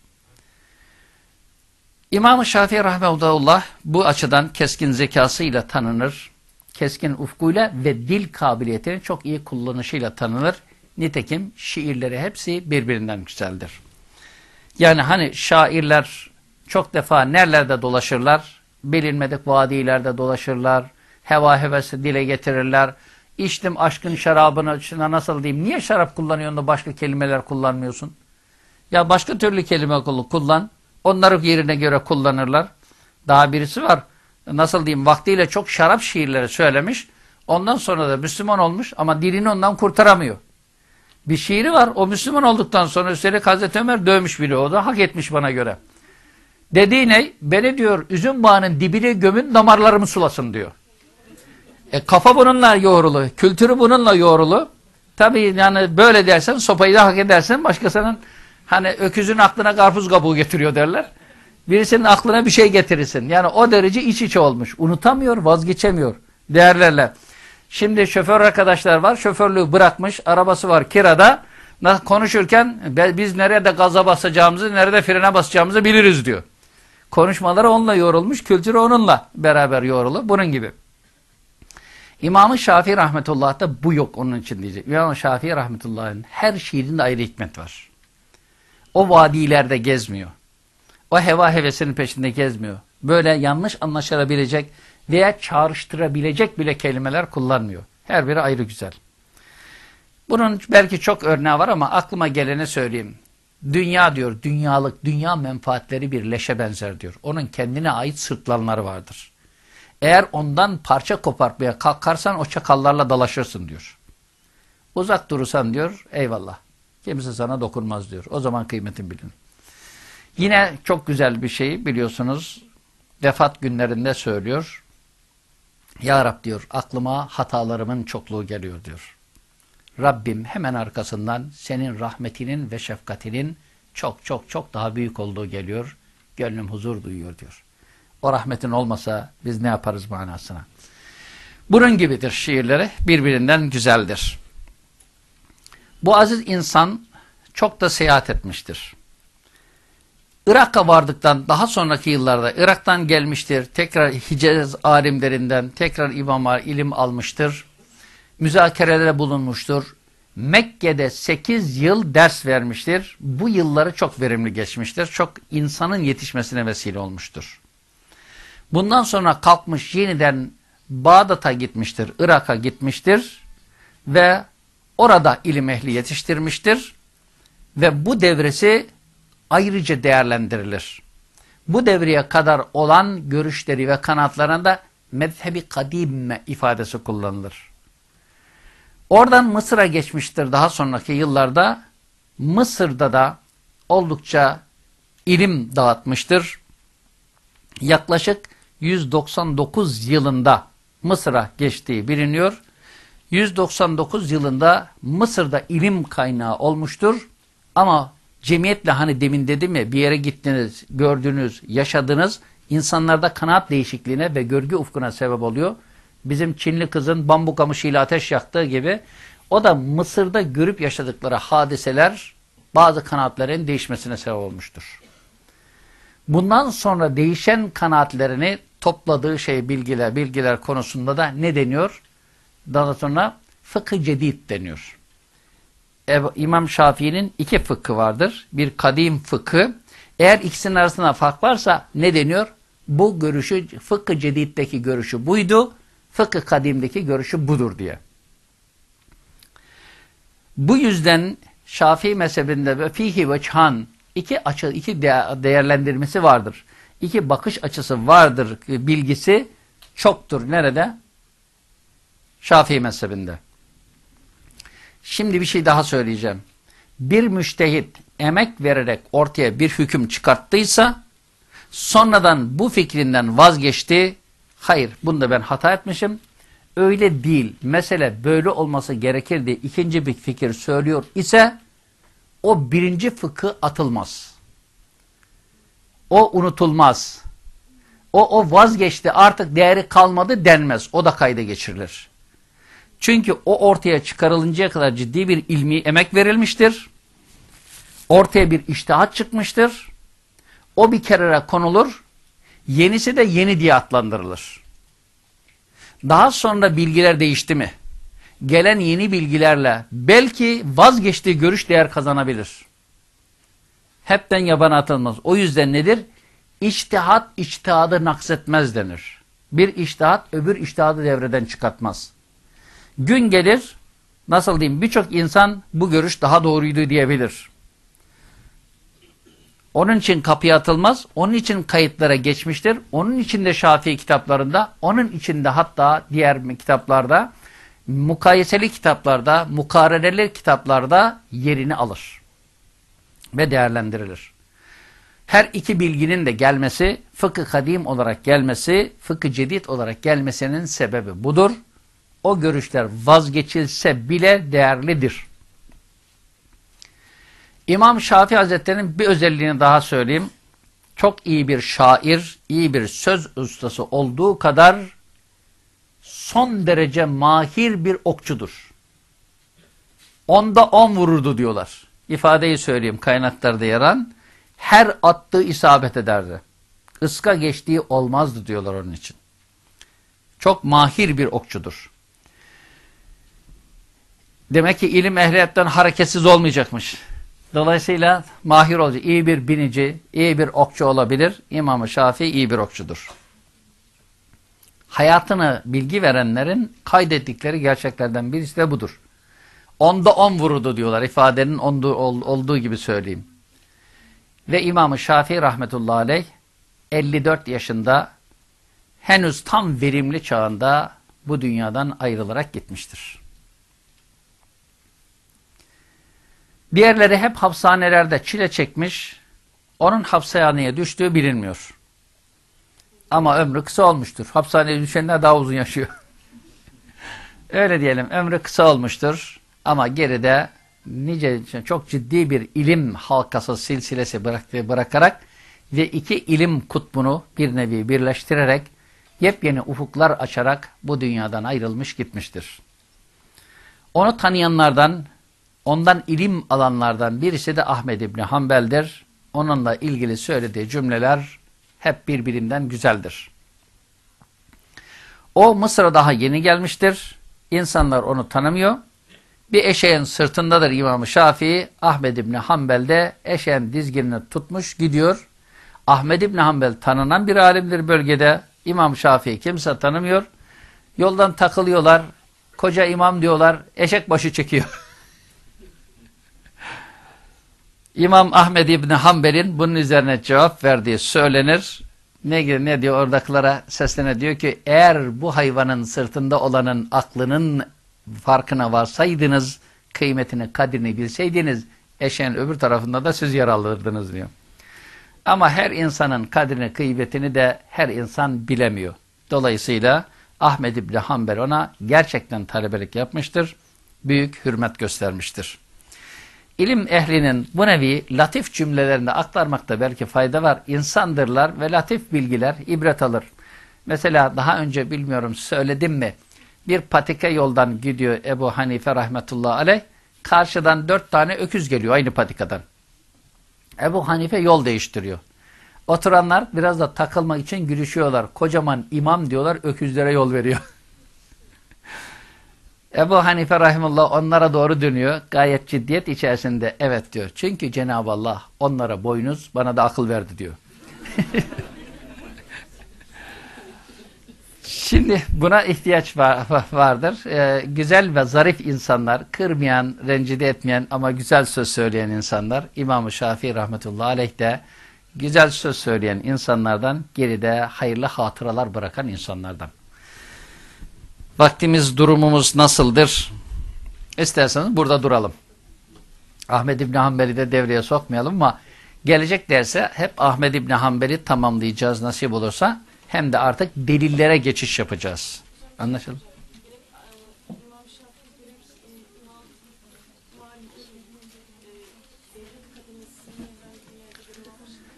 İmam-ı Şafii Rahmetullah bu açıdan keskin zekasıyla tanınır. Keskin ufkuyla ve dil kabiliyetini çok iyi kullanışıyla tanınır. Nitekim şiirleri hepsi birbirinden güzeldir. Yani hani şairler çok defa nerelerde dolaşırlar? Bilinmedik vadilerde dolaşırlar. Heva hevesi dile getirirler. İçtim aşkın şarabını şuna nasıl diyeyim? Niye şarap kullanıyorsun da başka kelimeler kullanmıyorsun? Ya başka türlü kelime kullan. Onları yerine göre kullanırlar. Daha birisi var. Nasıl diyeyim vaktiyle çok şarap şiirleri söylemiş. Ondan sonra da Müslüman olmuş ama dilini ondan kurtaramıyor. Bir şiiri var. O Müslüman olduktan sonra üstelik Hazreti Ömer dövmüş bile o da hak etmiş bana göre. Dediği ne? Beni diyor üzüm bağının dibine gömün damarlarımı sulasın diyor. E, kafa bununla yoğrulu. Kültürü bununla yoğrulu. Tabii yani böyle dersen sopayı da hak edersen başkasının hani öküzün aklına karpuz kabuğu getiriyor derler. Birisinin aklına bir şey getirirsin. Yani o derece iç içe olmuş. Unutamıyor, vazgeçemiyor değerlerle. Şimdi şoför arkadaşlar var. Şoförlüğü bırakmış. Arabası var kirada. Konuşurken biz nerede gaza basacağımızı, nerede frene basacağımızı biliriz diyor. Konuşmaları onunla yorulmuş. Kültürü onunla beraber yorulu. Bunun gibi. İmam-ı Şafii rahmetullah'ta bu yok onun için diyecek. İmam-ı Şafii rahmetullah'ın her şiirinde ayrı hikmet var. O vadilerde gezmiyor. O heva hevesinin peşinde gezmiyor. Böyle yanlış anlaşılabilecek veya çağrıştırabilecek bile kelimeler kullanmıyor. Her biri ayrı güzel. Bunun belki çok örneği var ama aklıma geleni söyleyeyim. Dünya diyor, dünyalık, dünya menfaatleri bir leşe benzer diyor. Onun kendine ait sırtlanları vardır. Eğer ondan parça kopartmaya kalkarsan o çakallarla dalaşırsın diyor. Uzak durursan diyor, eyvallah. Kimse sana dokunmaz diyor. O zaman kıymetin bilin. Yine çok güzel bir şey biliyorsunuz. Vefat günlerinde söylüyor. Ya Rab diyor aklıma hatalarımın çokluğu geliyor diyor. Rabbim hemen arkasından senin rahmetinin ve şefkatinin çok çok çok daha büyük olduğu geliyor. Gönlüm huzur duyuyor diyor. O rahmetin olmasa biz ne yaparız manasına. Bunun gibidir şiirleri birbirinden güzeldir. Bu aziz insan çok da seyahat etmiştir. Irak'a vardıktan daha sonraki yıllarda Irak'tan gelmiştir. Tekrar Hicaz alimlerinden tekrar imama ilim almıştır. Müzakerelere bulunmuştur. Mekke'de 8 yıl ders vermiştir. Bu yılları çok verimli geçmiştir. Çok insanın yetişmesine vesile olmuştur. Bundan sonra kalkmış yeniden Bağdat'a gitmiştir, Irak'a gitmiştir ve orada ilim ehli yetiştirmiştir. Ve bu devresi ayrıca değerlendirilir. Bu devreye kadar olan görüşleri ve kanatlarında mezhebi kadime ifadesi kullanılır. Oradan Mısır'a geçmiştir daha sonraki yıllarda. Mısır'da da oldukça ilim dağıtmıştır. Yaklaşık 199 yılında Mısır'a geçtiği biliniyor. 199 yılında Mısır'da ilim kaynağı olmuştur. Ama cemiyetle hani demin dedim ya bir yere gittiniz, gördünüz, yaşadınız. insanlarda kanaat değişikliğine ve görgü ufkuna sebep oluyor. Bizim Çinli kızın bambu kamışıyla ateş yaktığı gibi o da Mısır'da görüp yaşadıkları hadiseler bazı kanaatlerin değişmesine sebep olmuştur. Bundan sonra değişen kanaatlerini topladığı şey bilgiler, bilgiler konusunda da ne deniyor? Daha sonra fıkıh cedid deniyor. İmam Şafii'nin iki fıkhı vardır. Bir kadim fıkhı. Eğer ikisinin arasında fark varsa ne deniyor? Bu görüşü, fıkhı cediddeki görüşü buydu. Fıkhı kadimdeki görüşü budur diye. Bu yüzden Şafii mezhebinde ve fihi ve çhan iki açı, iki değerlendirmesi vardır. İki bakış açısı vardır bilgisi çoktur. Nerede? Şafii mezhebinde. Şimdi bir şey daha söyleyeceğim. Bir müştehit emek vererek ortaya bir hüküm çıkarttıysa sonradan bu fikrinden vazgeçti. Hayır bunda ben hata etmişim. Öyle değil. Mesele böyle olması gerekir diye ikinci bir fikir söylüyor ise o birinci fıkı atılmaz. O unutulmaz. O, o vazgeçti artık değeri kalmadı denmez. O da kayda geçirilir. Çünkü o ortaya çıkarılıncaya kadar ciddi bir ilmi emek verilmiştir. Ortaya bir iştihat çıkmıştır. O bir kerere konulur. Yenisi de yeni diye adlandırılır. Daha sonra bilgiler değişti mi? Gelen yeni bilgilerle belki vazgeçtiği görüş değer kazanabilir. Hepten yaban atılmaz. O yüzden nedir? İçtihat içtihadı naksetmez denir. Bir içtihat öbür içtihadı devreden çıkartmaz. Gün gelir, nasıl diyeyim birçok insan bu görüş daha doğruydu diyebilir. Onun için kapıya atılmaz, onun için kayıtlara geçmiştir. Onun için de Şafii kitaplarında, onun için de hatta diğer kitaplarda, mukayeseli kitaplarda, mukareleli kitaplarda yerini alır ve değerlendirilir. Her iki bilginin de gelmesi, fıkıh kadim olarak gelmesi, fıkıh cedid olarak gelmesinin sebebi budur. O görüşler vazgeçilse bile değerlidir. İmam Şafii Hazretleri'nin bir özelliğini daha söyleyeyim. Çok iyi bir şair, iyi bir söz ustası olduğu kadar son derece mahir bir okçudur. Onda on vururdu diyorlar. İfadeyi söyleyeyim kaynaklarda yaran. Her attığı isabet ederdi. Iska geçtiği olmazdı diyorlar onun için. Çok mahir bir okçudur. Demek ki ilim ehliyetten hareketsiz olmayacakmış. Dolayısıyla mahir olacak. İyi bir binici, iyi bir okçu olabilir. İmam-ı Şafii iyi bir okçudur. Hayatını bilgi verenlerin kaydettikleri gerçeklerden birisi de budur. Onda on vurdu diyorlar. İfadenin olduğu, olduğu gibi söyleyeyim. Ve İmam-ı Şafii rahmetullahi aleyh 54 yaşında henüz tam verimli çağında bu dünyadan ayrılarak gitmiştir. Diğerleri hep hapishanelerde çile çekmiş, onun hapishaneye düştüğü bilinmiyor. Ama ömrü kısa olmuştur. Hapishaneye düşenler daha uzun yaşıyor. [laughs] Öyle diyelim, ömrü kısa olmuştur. Ama geride nice çok ciddi bir ilim halkası silsilesi bırak, bırakarak ve iki ilim kutbunu bir nevi birleştirerek yepyeni ufuklar açarak bu dünyadan ayrılmış gitmiştir. Onu tanıyanlardan, ondan ilim alanlardan birisi de Ahmed İbni Hanbel'dir. Onunla ilgili söylediği cümleler hep birbirinden güzeldir. O Mısır'a daha yeni gelmiştir. İnsanlar onu tanımıyor. Bir eşeğin sırtındadır İmam-ı Şafii. Ahmed İbni Hanbel de eşeğin dizginini tutmuş gidiyor. Ahmed İbni Hanbel tanınan bir alimdir bölgede. İmam Şafii kimse tanımıyor. Yoldan takılıyorlar. Koca imam diyorlar. Eşek başı çekiyor. [laughs] İmam Ahmed İbni Hanbel'in bunun üzerine cevap verdiği söylenir. Ne, ne diyor oradakılara seslene diyor ki eğer bu hayvanın sırtında olanın aklının farkına varsaydınız, kıymetini, kadrini bilseydiniz, eşeğin öbür tarafında da siz yer alırdınız diyor. Ama her insanın kadrini, kıymetini de her insan bilemiyor. Dolayısıyla Ahmed İbni Hanbel ona gerçekten talebelik yapmıştır. Büyük hürmet göstermiştir. İlim ehlinin bu nevi latif cümlelerini aktarmakta belki fayda var. İnsandırlar ve latif bilgiler ibret alır. Mesela daha önce bilmiyorum söyledim mi? Bir patika yoldan gidiyor Ebu Hanife rahmetullahi aleyh. Karşıdan dört tane öküz geliyor aynı patikadan. Ebu Hanife yol değiştiriyor. Oturanlar biraz da takılmak için gülüşüyorlar. Kocaman imam diyorlar öküzlere yol veriyor. [laughs] Ebu Hanife rahimullah onlara doğru dönüyor. Gayet ciddiyet içerisinde evet diyor. Çünkü Cenab-ı Allah onlara boynuz bana da akıl verdi diyor. [laughs] Şimdi buna ihtiyaç var, vardır. Ee, güzel ve zarif insanlar, kırmayan, rencide etmeyen ama güzel söz söyleyen insanlar, İmam-ı Şafii rahmetullahi aleyh de güzel söz söyleyen insanlardan, geride hayırlı hatıralar bırakan insanlardan. Vaktimiz, durumumuz nasıldır? İsterseniz burada duralım. Ahmet İbni Hanbel'i de devreye sokmayalım ama gelecek derse hep Ahmet İbni Hanbel'i tamamlayacağız nasip olursa hem de artık delillere geçiş yapacağız. Anlaşıldı?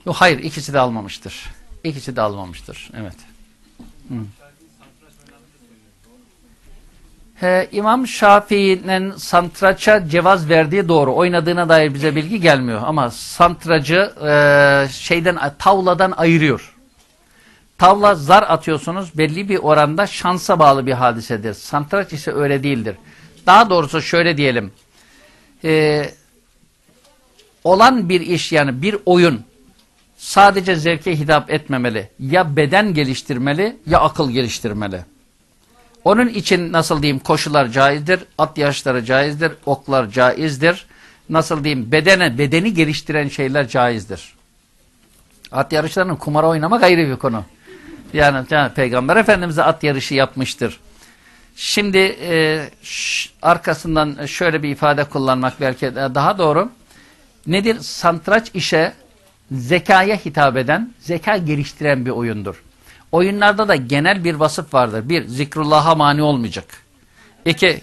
Yok hayır ikisi de almamıştır. İkisi de almamıştır. Evet. Hı. Ee, İmam Şafii'nin santraça cevaz verdiği doğru. Oynadığına dair bize bilgi gelmiyor. Ama santracı e, şeyden tavladan ayırıyor. Tavla zar atıyorsunuz belli bir oranda şansa bağlı bir hadisedir. Santraç ise öyle değildir. Daha doğrusu şöyle diyelim. E, olan bir iş yani bir oyun sadece zevke hitap etmemeli. Ya beden geliştirmeli ya akıl geliştirmeli. Onun için nasıl diyeyim koşular caizdir, at yarışları caizdir, oklar caizdir. Nasıl diyeyim bedene, bedeni geliştiren şeyler caizdir. At yarışlarının kumara oynamak ayrı bir konu. Yani, yani Peygamber Efendimiz at yarışı yapmıştır. Şimdi e, arkasından şöyle bir ifade kullanmak belki daha doğru. Nedir? Santraç işe zekaya hitap eden, zeka geliştiren bir oyundur. Oyunlarda da genel bir vasıf vardır. Bir, zikrullah'a mani olmayacak. İki,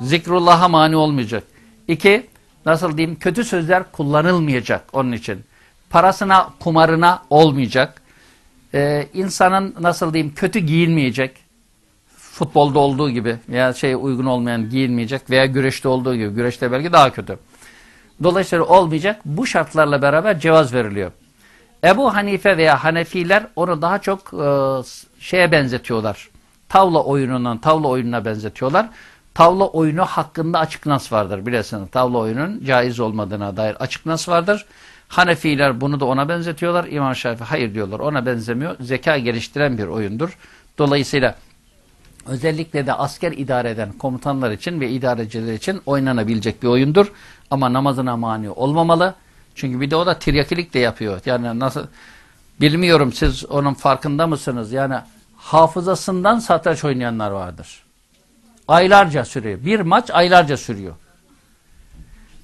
zikrullah'a mani olmayacak. İki, nasıl diyeyim, kötü sözler kullanılmayacak onun için. Parasına, kumarına olmayacak. Ee, insanın nasıl diyeyim, kötü giyinmeyecek. Futbolda olduğu gibi veya şey uygun olmayan giyinmeyecek veya güreşte olduğu gibi. Güreşte belki daha kötü. Dolayısıyla olmayacak. Bu şartlarla beraber cevaz veriliyor. Ebu Hanife veya Hanefiler onu daha çok e, şeye benzetiyorlar. Tavla oyunundan tavla oyununa benzetiyorlar. Tavla oyunu hakkında açık nas vardır bilirsiniz. Tavla oyunun caiz olmadığına dair açık nas vardır. Hanefiler bunu da ona benzetiyorlar. İmam Şafii hayır diyorlar ona benzemiyor. Zeka geliştiren bir oyundur. Dolayısıyla özellikle de asker idare eden komutanlar için ve idareciler için oynanabilecek bir oyundur. Ama namazına mani olmamalı. Çünkü bir de o da tiryakilik de yapıyor. Yani nasıl bilmiyorum siz onun farkında mısınız? Yani hafızasından satranç oynayanlar vardır. Aylarca sürüyor. Bir maç aylarca sürüyor.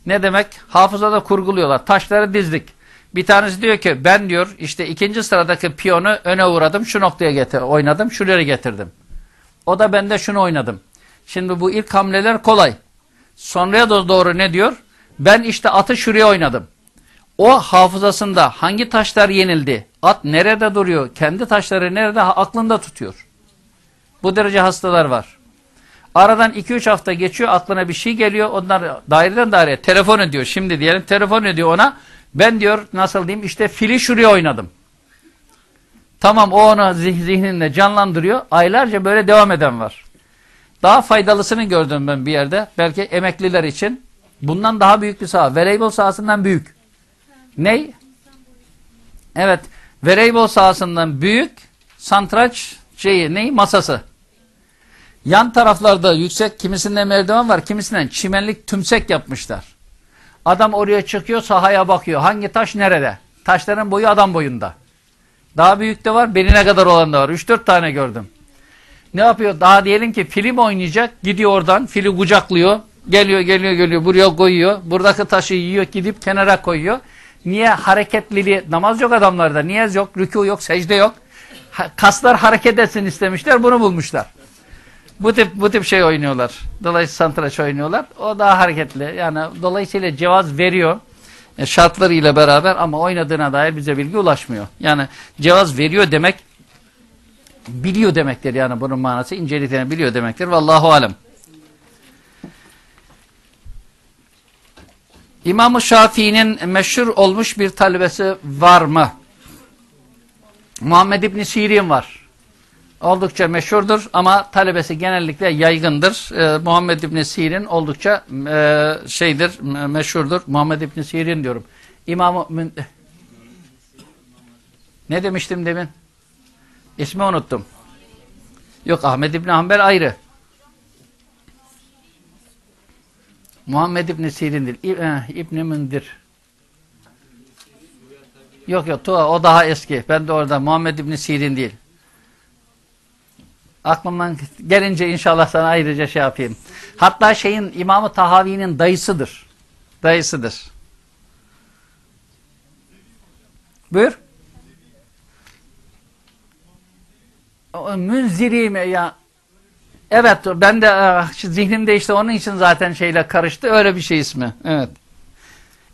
Ne demek? Hafızada kurguluyorlar. Taşları dizdik. Bir tanesi diyor ki ben diyor işte ikinci sıradaki piyonu öne uğradım. Şu noktaya getir, oynadım. Şuraya getirdim. O da ben de şunu oynadım. Şimdi bu ilk hamleler kolay. Sonraya doğru ne diyor? Ben işte atı şuraya oynadım. O hafızasında hangi taşlar yenildi, at nerede duruyor, kendi taşları nerede aklında tutuyor. Bu derece hastalar var. Aradan 2-3 hafta geçiyor, aklına bir şey geliyor. Onlar daireden daireye telefon ediyor. Şimdi diyelim telefon ediyor ona. Ben diyor nasıl diyeyim işte fili şuraya oynadım. Tamam o onu zihninde canlandırıyor. Aylarca böyle devam eden var. Daha faydalısını gördüm ben bir yerde. Belki emekliler için. Bundan daha büyük bir saha. Voleybol sahasından büyük. Ney? Evet. Voleybol sahasından büyük santraç şeyi ney? Masası. Yan taraflarda yüksek kimisinde merdiven var. Kimisinden çimenlik tümsek yapmışlar. Adam oraya çıkıyor sahaya bakıyor. Hangi taş nerede? Taşların boyu adam boyunda. Daha büyük de var. Beline kadar olan da var. 3-4 tane gördüm. Ne yapıyor? Daha diyelim ki film oynayacak. Gidiyor oradan. Fili kucaklıyor. Geliyor geliyor geliyor. Buraya koyuyor. Buradaki taşı yiyor. Gidip kenara koyuyor. Niye hareketliliği? Namaz yok adamlarda. Niyaz yok. Rükû yok. Secde yok. Kaslar hareket etsin istemişler. Bunu bulmuşlar. Bu tip bu tip şey oynuyorlar. Dolayısıyla santraç oynuyorlar. O daha hareketli. Yani dolayısıyla cevaz veriyor. E, şartlarıyla beraber ama oynadığına dair bize bilgi ulaşmıyor. Yani cevaz veriyor demek biliyor demektir yani bunun manası inceliklerini biliyor demektir. Vallahu alem. İmam-ı Şafii'nin meşhur olmuş bir talebesi var mı? Muhammed İbni Sirin var. Oldukça meşhurdur ama talebesi genellikle yaygındır. Ee, Muhammed İbni Sirin oldukça e, şeydir, meşhurdur. Muhammed İbni Sirin diyorum. İmam-ı... Ne demiştim demin? İsmi unuttum. Yok Ahmed İbni Hanbel ayrı. Muhammed İbni Sirin'dir. Eh, İbni Mündir. Yok yok Tuğa o daha eski. Ben de orada Muhammed İbni Sirin değil. Aklımdan gelince inşallah sana ayrıca şey yapayım. Hatta şeyin İmam-ı Tahavi'nin dayısıdır. Dayısıdır. Buyur. Münziri mi ya? Evet ben de e, zihnimde işte onun için zaten şeyle karıştı. Öyle bir şey ismi. Evet.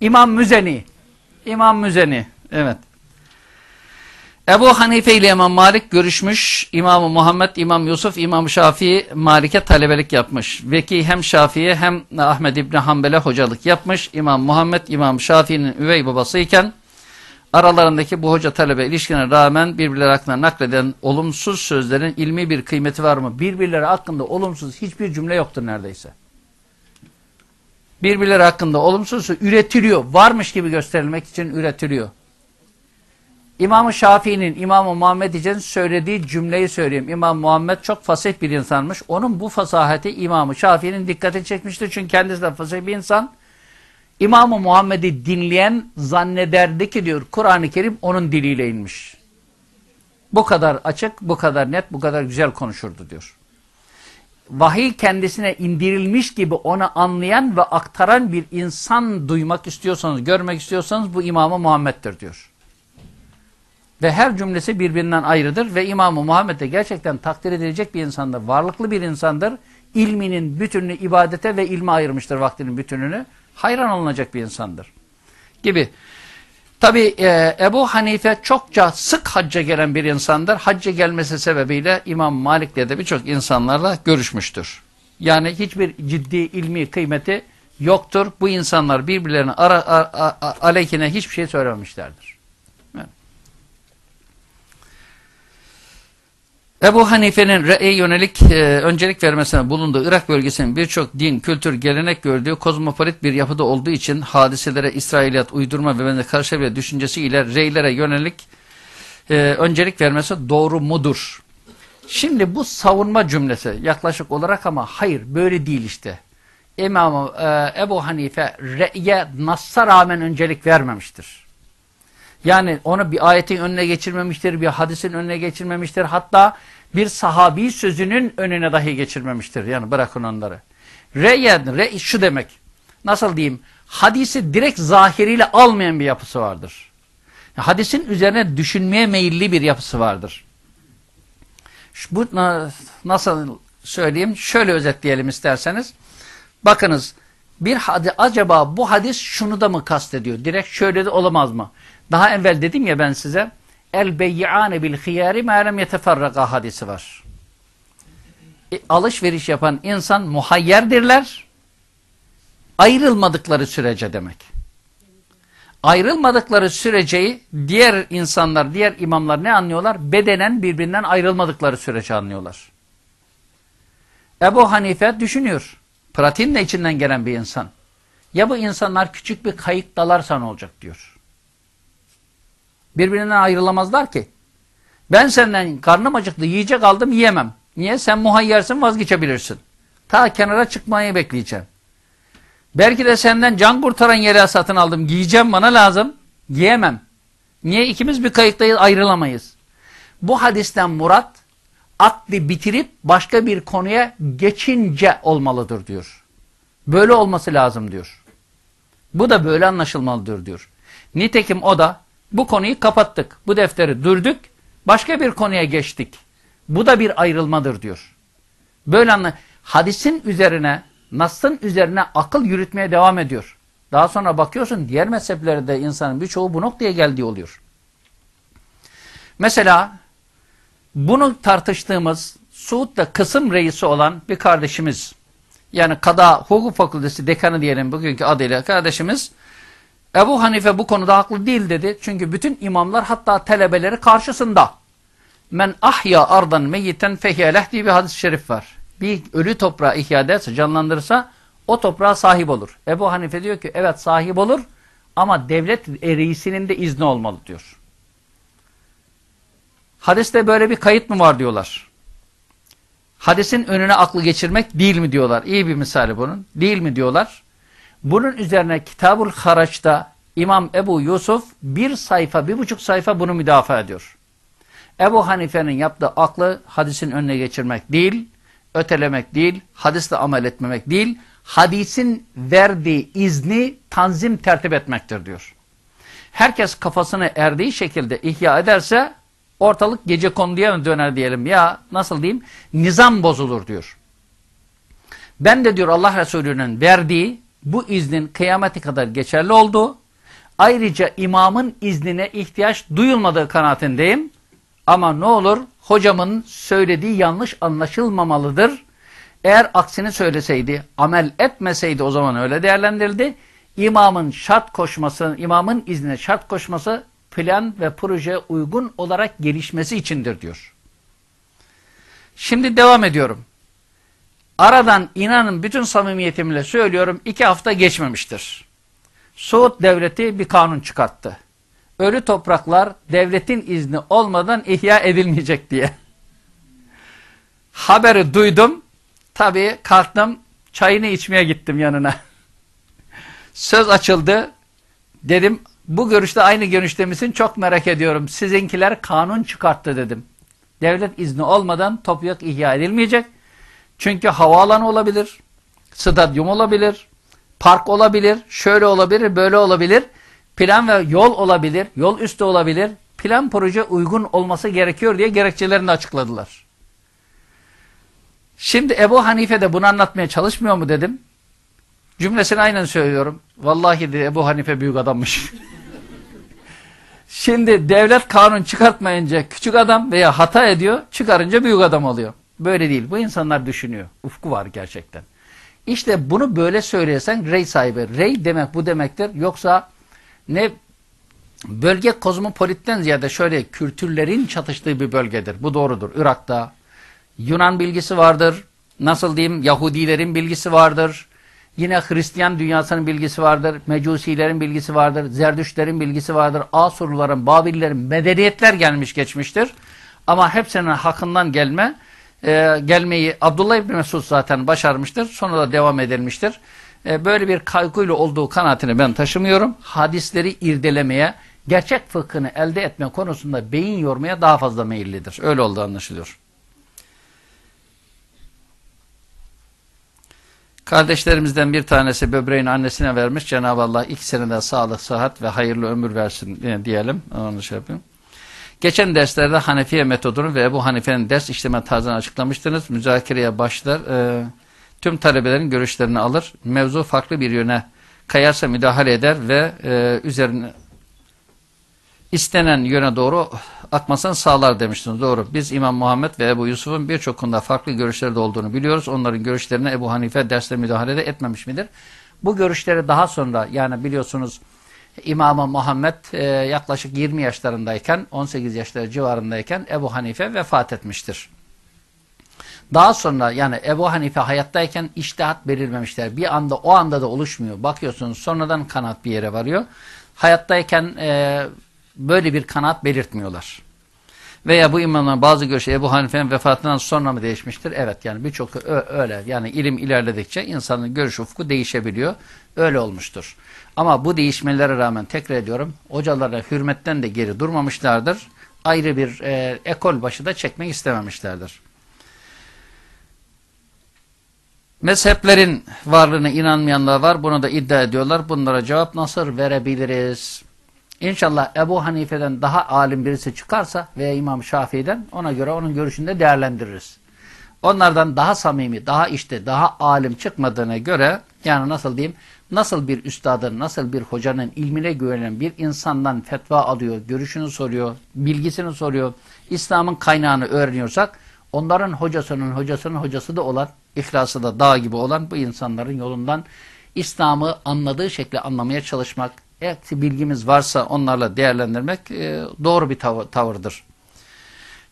İmam Müzeni. İmam Müzeni. Evet. Ebu Hanife ile İmam Malik görüşmüş. İmam Muhammed, İmam Yusuf, İmam Şafii Malik'e talebelik yapmış. Veki hem Şafii'ye hem Ahmed İbni Hanbel'e hocalık yapmış. İmam Muhammed, İmam Şafii'nin üvey babasıyken aralarındaki bu hoca talebe ilişkine rağmen birbirleri hakkında nakleden olumsuz sözlerin ilmi bir kıymeti var mı? Birbirleri hakkında olumsuz hiçbir cümle yoktur neredeyse. Birbirleri hakkında olumsuz üretiliyor. Varmış gibi gösterilmek için üretiliyor. İmam-ı Şafii'nin İmam-ı Muhammed için söylediği cümleyi söyleyeyim. İmam Muhammed çok fasih bir insanmış. Onun bu fasahati İmam-ı Şafii'nin dikkatini çekmiştir. Çünkü kendisi de fasih bir insan. İmam-ı Muhammed'i dinleyen zannederdi ki diyor Kur'an-ı Kerim onun diliyle inmiş. Bu kadar açık, bu kadar net, bu kadar güzel konuşurdu diyor. Vahiy kendisine indirilmiş gibi onu anlayan ve aktaran bir insan duymak istiyorsanız, görmek istiyorsanız bu İmam-ı Muhammed'dir diyor. Ve her cümlesi birbirinden ayrıdır ve İmam-ı Muhammed de gerçekten takdir edilecek bir insandır. Varlıklı bir insandır. ilminin bütününü ibadete ve ilme ayırmıştır vaktinin bütününü. Hayran olunacak bir insandır. Gibi. Tabi e, Ebu Hanife çokça sık hacca gelen bir insandır. Hacca gelmesi sebebiyle İmam Malik'le de birçok insanlarla görüşmüştür. Yani hiçbir ciddi ilmi kıymeti yoktur. Bu insanlar birbirlerine ara, a, a, aleyhine hiçbir şey söylememişlerdir. Ebu Hanife'nin re'ye yönelik e, öncelik vermesine bulunduğu Irak bölgesinin birçok din, kültür, gelenek gördüğü kozmopolit bir yapıda olduğu için hadiselere İsrailiyat, uydurma ve benzeri karışabilir düşüncesiyle reylere yönelik e, öncelik vermesi doğru mudur? Şimdi bu savunma cümlesi yaklaşık olarak ama hayır böyle değil işte. İmam e, Ebu Hanife re'ye Nas'a rağmen öncelik vermemiştir. Yani onu bir ayetin önüne geçirmemiştir, bir hadisin önüne geçirmemiştir. Hatta bir sahabi sözünün önüne dahi geçirmemiştir. Yani bırakın onları. Re'yen, re şu demek. Nasıl diyeyim? Hadisi direkt zahiriyle almayan bir yapısı vardır. Hadisin üzerine düşünmeye meyilli bir yapısı vardır. Bu nasıl söyleyeyim? Şöyle özetleyelim isterseniz. Bakınız bir hadis, acaba bu hadis şunu da mı kastediyor? Direkt şöyle de olamaz mı? Daha evvel dedim ya ben size el beyyane bil hiyari ma'lem yeteferraka hadisi var. E, alışveriş yapan insan muhayyerdirler. Ayrılmadıkları sürece demek. Ayrılmadıkları süreceyi diğer insanlar, diğer imamlar ne anlıyorlar? Bedenen birbirinden ayrılmadıkları sürece anlıyorlar. Ebu Hanife düşünüyor. Pratiğin de içinden gelen bir insan. Ya bu insanlar küçük bir kayık dalarsa ne olacak diyor. Birbirinden ayrılamazlar ki. Ben senden karnım acıktı yiyecek aldım yiyemem. Niye? Sen muhayyersin vazgeçebilirsin. Ta kenara çıkmayı bekleyeceğim. Belki de senden can kurtaran yere satın aldım. Giyeceğim bana lazım. Giyemem. Niye? ikimiz bir kayıktayız ayrılamayız. Bu hadisten murat akli bitirip başka bir konuya geçince olmalıdır diyor. Böyle olması lazım diyor. Bu da böyle anlaşılmalıdır diyor. Nitekim o da bu konuyu kapattık. Bu defteri dürdük. Başka bir konuya geçtik. Bu da bir ayrılmadır diyor. Böyle anla hadisin üzerine, Nas'ın üzerine akıl yürütmeye devam ediyor. Daha sonra bakıyorsun diğer mezheplerde insanın birçoğu bu noktaya geldiği oluyor. Mesela bunu tartıştığımız Suud'da kısım reisi olan bir kardeşimiz yani Kada Hukuk Fakültesi dekanı diyelim bugünkü adıyla kardeşimiz Ebu Hanife bu konuda haklı değil dedi. Çünkü bütün imamlar hatta telebeleri karşısında. Men ahya ardan meyyiten fehiyeleh diye bir hadis-i şerif var. Bir ölü toprağı ihya ederse, canlandırırsa o toprağa sahip olur. Ebu Hanife diyor ki evet sahip olur ama devlet reisinin de izni olmalı diyor. Hadiste böyle bir kayıt mı var diyorlar. Hadisin önüne aklı geçirmek değil mi diyorlar. İyi bir misali bunun. Değil mi diyorlar. Bunun üzerine Kitabul Haraç'ta İmam Ebu Yusuf bir sayfa, bir buçuk sayfa bunu müdafaa ediyor. Ebu Hanife'nin yaptığı aklı hadisin önüne geçirmek değil, ötelemek değil, hadisle amel etmemek değil, hadisin verdiği izni tanzim tertip etmektir diyor. Herkes kafasını erdiği şekilde ihya ederse ortalık gece konduya döner diyelim ya nasıl diyeyim nizam bozulur diyor. Ben de diyor Allah Resulü'nün verdiği bu iznin kıyameti kadar geçerli olduğu, ayrıca imamın iznine ihtiyaç duyulmadığı kanaatindeyim. Ama ne olur hocamın söylediği yanlış anlaşılmamalıdır. Eğer aksini söyleseydi, amel etmeseydi o zaman öyle değerlendirildi. İmamın şart koşması, imamın iznine şart koşması plan ve proje uygun olarak gelişmesi içindir diyor. Şimdi devam ediyorum. Aradan inanın bütün samimiyetimle söylüyorum iki hafta geçmemiştir. Suud devleti bir kanun çıkarttı. Ölü topraklar devletin izni olmadan ihya edilmeyecek diye. Haberi duydum. Tabii kalktım çayını içmeye gittim yanına. Söz açıldı. Dedim bu görüşte aynı görüşte misin? Çok merak ediyorum. Sizinkiler kanun çıkarttı dedim. Devlet izni olmadan toprak ihya edilmeyecek. Çünkü havaalanı olabilir, stadyum olabilir, park olabilir, şöyle olabilir, böyle olabilir, plan ve yol olabilir, yol üstü olabilir, plan proje uygun olması gerekiyor diye gerekçelerini açıkladılar. Şimdi Ebu Hanife de bunu anlatmaya çalışmıyor mu dedim. Cümlesini aynen söylüyorum. Vallahi de Ebu Hanife büyük adammış. [laughs] Şimdi devlet kanun çıkartmayınca küçük adam veya hata ediyor, çıkarınca büyük adam oluyor. Böyle değil. Bu insanlar düşünüyor. Ufku var gerçekten. İşte bunu böyle söylesen rey sahibi. Rey demek bu demektir. Yoksa ne bölge kozmopolitten ziyade şöyle kültürlerin çatıştığı bir bölgedir. Bu doğrudur. Irak'ta Yunan bilgisi vardır. Nasıl diyeyim Yahudilerin bilgisi vardır. Yine Hristiyan dünyasının bilgisi vardır. Mecusilerin bilgisi vardır. Zerdüşlerin bilgisi vardır. Asurluların, Babillerin medeniyetler gelmiş geçmiştir. Ama hepsinin hakkından gelme e, gelmeyi Abdullah İbni Mesud zaten başarmıştır. Sonra da devam edilmiştir. E, böyle bir kaygıyla olduğu kanaatini ben taşımıyorum. Hadisleri irdelemeye, gerçek fıkhını elde etme konusunda beyin yormaya daha fazla meyillidir. Öyle oldu anlaşılıyor. Kardeşlerimizden bir tanesi böbreğini annesine vermiş. Cenab-ı Allah ikisine de sağlık, sıhhat ve hayırlı ömür versin e, diyelim. Onu şey yapayım. Geçen derslerde Hanefiye metodunu ve Ebu Hanife'nin ders işleme tarzını açıklamıştınız. Müzakereye başlar. E, tüm talebelerin görüşlerini alır. Mevzu farklı bir yöne kayarsa müdahale eder ve e, üzerine istenen yöne doğru akmasını sağlar demiştiniz. Doğru. Biz İmam Muhammed ve Ebu Yusuf'un birçok konuda farklı görüşleri de olduğunu biliyoruz. Onların görüşlerine Ebu Hanife derste müdahale de etmemiş midir? Bu görüşleri daha sonra yani biliyorsunuz İmam Muhammed e, yaklaşık 20 yaşlarındayken 18 yaşları civarındayken Ebu Hanife vefat etmiştir. Daha sonra yani Ebu Hanife hayattayken iştihat belirmemişler. Bir anda o anda da oluşmuyor. Bakıyorsunuz sonradan kanat bir yere varıyor. Hayattayken e, böyle bir kanaat belirtmiyorlar. Veya bu imamların bazı görüşü Ebu Hanife'nin vefatından sonra mı değişmiştir? Evet yani birçok öyle. Yani ilim ilerledikçe insanın görüş ufku değişebiliyor. Öyle olmuştur. Ama bu değişmelere rağmen tekrar ediyorum hocalara hürmetten de geri durmamışlardır. Ayrı bir e, ekol başı da çekmek istememişlerdir. Mezheplerin varlığına inanmayanlar var. Bunu da iddia ediyorlar. Bunlara cevap nasıl verebiliriz? İnşallah Ebu Hanife'den daha alim birisi çıkarsa veya İmam Şafii'den ona göre onun görüşünde değerlendiririz. Onlardan daha samimi, daha işte, daha alim çıkmadığına göre yani nasıl diyeyim, nasıl bir üstadın, nasıl bir hocanın ilmine güvenen bir insandan fetva alıyor, görüşünü soruyor, bilgisini soruyor, İslam'ın kaynağını öğreniyorsak onların hocasının hocasının hocası da olan, ihlası da dağ gibi olan bu insanların yolundan İslam'ı anladığı şekilde anlamaya çalışmak, eksi bilgimiz varsa onlarla değerlendirmek e, doğru bir tav tavırdır.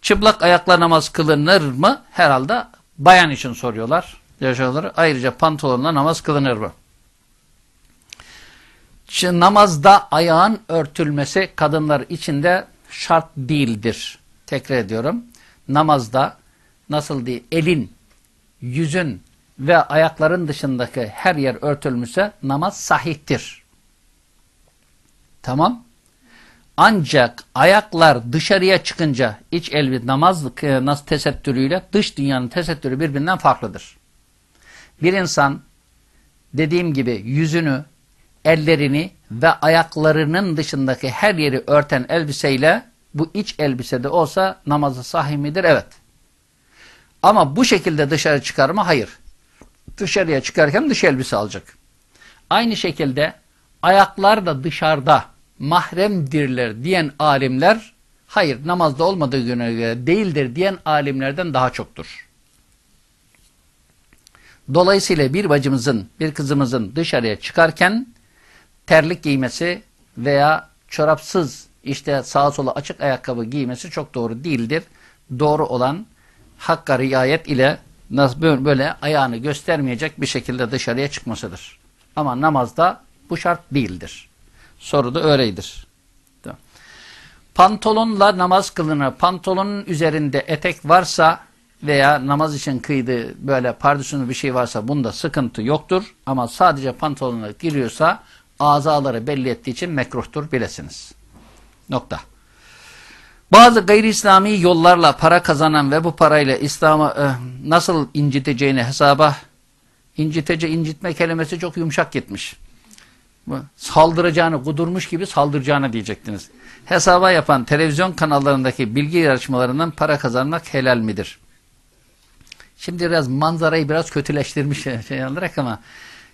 Çıplak ayakla namaz kılınır mı? Herhalde bayan için soruyorlar. Yaşaları. Ayrıca pantolonla namaz kılınır mı? Namazda ayağın örtülmesi kadınlar için de şart değildir. Tekrar ediyorum. Namazda nasıl diye elin, yüzün ve ayakların dışındaki her yer örtülmüşse namaz sahihtir. Tamam. Ancak ayaklar dışarıya çıkınca iç elbi namaz nasıl tesettürüyle dış dünyanın tesettürü birbirinden farklıdır. Bir insan dediğim gibi yüzünü, ellerini ve ayaklarının dışındaki her yeri örten elbiseyle bu iç elbisede olsa namazı sahih midir? Evet. Ama bu şekilde dışarı çıkar mı? Hayır. Dışarıya çıkarken dış elbise alacak. Aynı şekilde ayaklar da dışarıda mahremdirler diyen alimler hayır namazda olmadığı güne göre değildir diyen alimlerden daha çoktur. Dolayısıyla bir bacımızın, bir kızımızın dışarıya çıkarken terlik giymesi veya çorapsız işte sağa sola açık ayakkabı giymesi çok doğru değildir. Doğru olan hakka riayet ile böyle ayağını göstermeyecek bir şekilde dışarıya çıkmasıdır. Ama namazda bu şart değildir. Soru da öyleydir. Pantolonla namaz kılınır. Pantolonun üzerinde etek varsa veya namaz için kıydı böyle pardüsünü bir şey varsa bunda sıkıntı yoktur. Ama sadece pantolonla giriyorsa azaları belli ettiği için mekruhtur bilesiniz. Nokta. Bazı gayri İslami yollarla para kazanan ve bu parayla İslam'ı e, nasıl inciteceğini hesaba incitece incitme kelimesi çok yumuşak gitmiş saldıracağını, kudurmuş gibi saldıracağını diyecektiniz. Hesaba yapan televizyon kanallarındaki bilgi yarışmalarından para kazanmak helal midir? Şimdi biraz manzarayı biraz kötüleştirmiş [laughs] şey olarak ama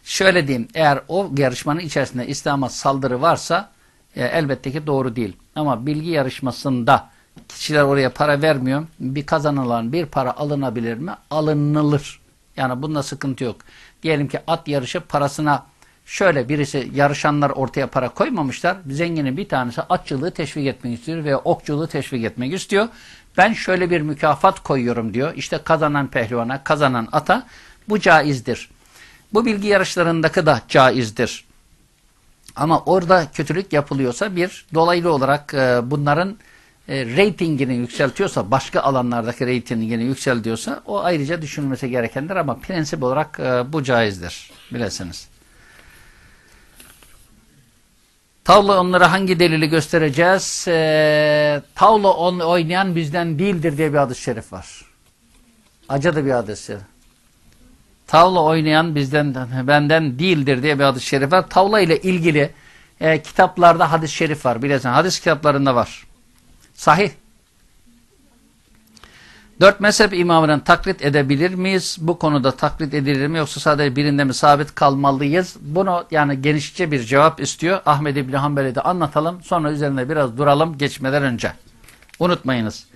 şöyle diyeyim eğer o yarışmanın içerisinde İslam'a saldırı varsa e, elbette ki doğru değil. Ama bilgi yarışmasında kişiler oraya para vermiyor. Bir kazanılan bir para alınabilir mi? Alınılır. Yani bunda sıkıntı yok. Diyelim ki at yarışı parasına şöyle birisi yarışanlar ortaya para koymamışlar. Zenginin bir tanesi atçılığı teşvik etmek istiyor veya okçuluğu teşvik etmek istiyor. Ben şöyle bir mükafat koyuyorum diyor. İşte kazanan pehlivana, kazanan ata bu caizdir. Bu bilgi yarışlarındaki da caizdir. Ama orada kötülük yapılıyorsa bir dolaylı olarak e, bunların e, reytingini yükseltiyorsa, başka alanlardaki reytingini yükseltiyorsa o ayrıca düşünülmesi gerekendir ama prensip olarak e, bu caizdir. Bilesiniz. Tavla onlara hangi delili göstereceğiz? E, tavla on, oynayan bizden değildir diye bir hadis-i şerif var. Acı bir hadis Tavla oynayan bizden benden değildir diye bir hadis-i şerif var. Tavla ile ilgili e, kitaplarda hadis-i şerif var. Bilirsin hadis kitaplarında var. Sahih. Dört mezhep imamının taklit edebilir miyiz? Bu konuda taklit edilir mi yoksa sadece birinde mi sabit kalmalıyız? Bunu yani genişçe bir cevap istiyor. Ahmed İbni Hanbel'i de anlatalım. Sonra üzerinde biraz duralım geçmeden önce. Unutmayınız.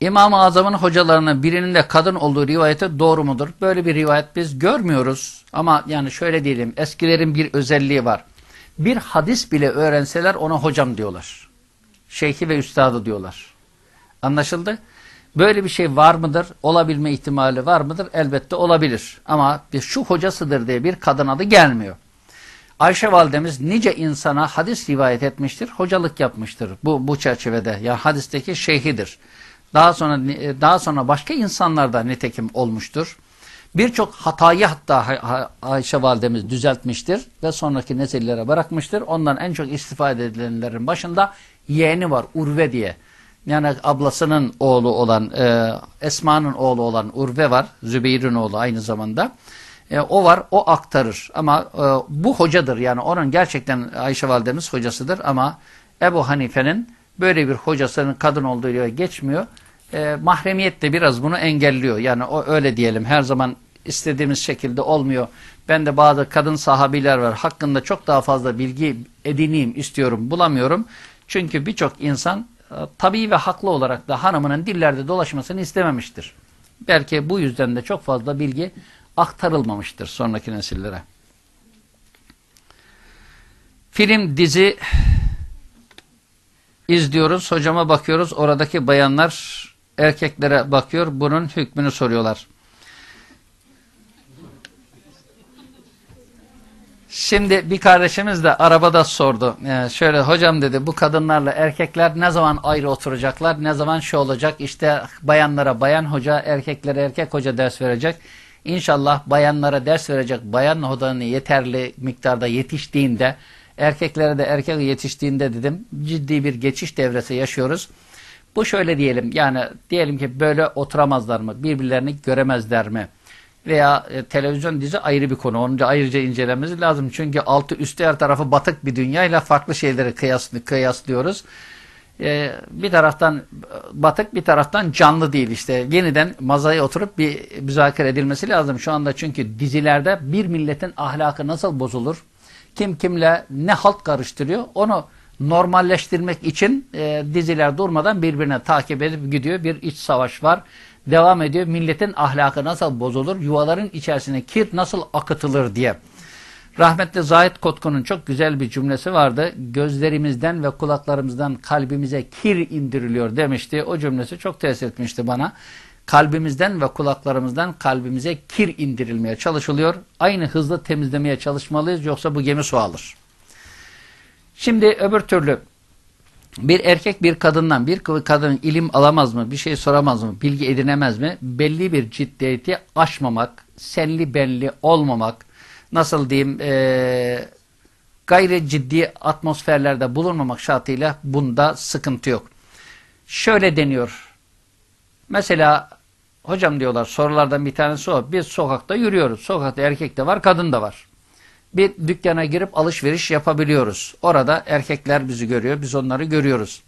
İmam-ı Azam'ın hocalarının birinin de kadın olduğu rivayeti doğru mudur? Böyle bir rivayet biz görmüyoruz. Ama yani şöyle diyelim eskilerin bir özelliği var. Bir hadis bile öğrenseler ona hocam diyorlar. Şeyhi ve üstadı diyorlar. Anlaşıldı? Böyle bir şey var mıdır? Olabilme ihtimali var mıdır? Elbette olabilir. Ama bir şu hocasıdır diye bir kadın adı gelmiyor. Ayşe validemiz nice insana hadis rivayet etmiştir, hocalık yapmıştır bu bu çerçevede. Ya yani hadisteki şeyhidir. Daha sonra daha sonra başka insanlar da nitekim olmuştur. Birçok hatayı hatta Ayşe validemiz düzeltmiştir ve sonraki nesillere bırakmıştır. Ondan en çok istifade edilenlerin başında yeğeni var Urve diye. Yani ablasının oğlu olan e, Esma'nın oğlu olan Urve var. Zübeyir'in oğlu aynı zamanda. E, o var o aktarır ama e, bu hocadır yani onun gerçekten Ayşe validemiz hocasıdır ama Ebu Hanife'nin böyle bir hocasının kadın olduğu ile geçmiyor. E, mahremiyet de biraz bunu engelliyor. Yani o öyle diyelim her zaman istediğimiz şekilde olmuyor. Ben de bazı kadın sahabiler var. Hakkında çok daha fazla bilgi edineyim istiyorum, bulamıyorum. Çünkü birçok insan e, tabii ve haklı olarak da hanımının dillerde dolaşmasını istememiştir. Belki bu yüzden de çok fazla bilgi aktarılmamıştır sonraki nesillere. Film, dizi izliyoruz. Hocama bakıyoruz. Oradaki bayanlar erkeklere bakıyor. Bunun hükmünü soruyorlar. Şimdi bir kardeşimiz de arabada sordu. Yani şöyle hocam dedi bu kadınlarla erkekler ne zaman ayrı oturacaklar? Ne zaman şu olacak? İşte bayanlara bayan hoca, erkeklere erkek hoca ders verecek. İnşallah bayanlara ders verecek bayan hocanın yeterli miktarda yetiştiğinde, erkeklere de erkek yetiştiğinde dedim ciddi bir geçiş devresi yaşıyoruz. Bu şöyle diyelim yani diyelim ki böyle oturamazlar mı? Birbirlerini göremezler mi? veya e, televizyon dizi ayrı bir konu. Onu ayrıca incelememiz lazım. Çünkü altı üstü her tarafı batık bir dünyayla farklı şeyleri kıyaslı, kıyaslıyoruz. Ee, bir taraftan batık bir taraftan canlı değil işte. Yeniden mazaya oturup bir müzakere edilmesi lazım şu anda. Çünkü dizilerde bir milletin ahlakı nasıl bozulur? Kim kimle ne halt karıştırıyor? Onu normalleştirmek için e, diziler durmadan birbirine takip edip gidiyor. Bir iç savaş var devam ediyor. Milletin ahlakı nasıl bozulur, yuvaların içerisine kir nasıl akıtılır diye. Rahmetli Zahid Kotku'nun çok güzel bir cümlesi vardı. Gözlerimizden ve kulaklarımızdan kalbimize kir indiriliyor demişti. O cümlesi çok tesir etmişti bana. Kalbimizden ve kulaklarımızdan kalbimize kir indirilmeye çalışılıyor. Aynı hızla temizlemeye çalışmalıyız yoksa bu gemi su alır. Şimdi öbür türlü bir erkek bir kadından bir kadın ilim alamaz mı? Bir şey soramaz mı? Bilgi edinemez mi? Belli bir ciddiyeti aşmamak, senli benli olmamak, nasıl diyeyim e, gayri ciddi atmosferlerde bulunmamak şartıyla bunda sıkıntı yok. Şöyle deniyor. Mesela hocam diyorlar sorulardan bir tanesi o. Biz sokakta yürüyoruz. Sokakta erkek de var, kadın da var bir dükkana girip alışveriş yapabiliyoruz. Orada erkekler bizi görüyor, biz onları görüyoruz.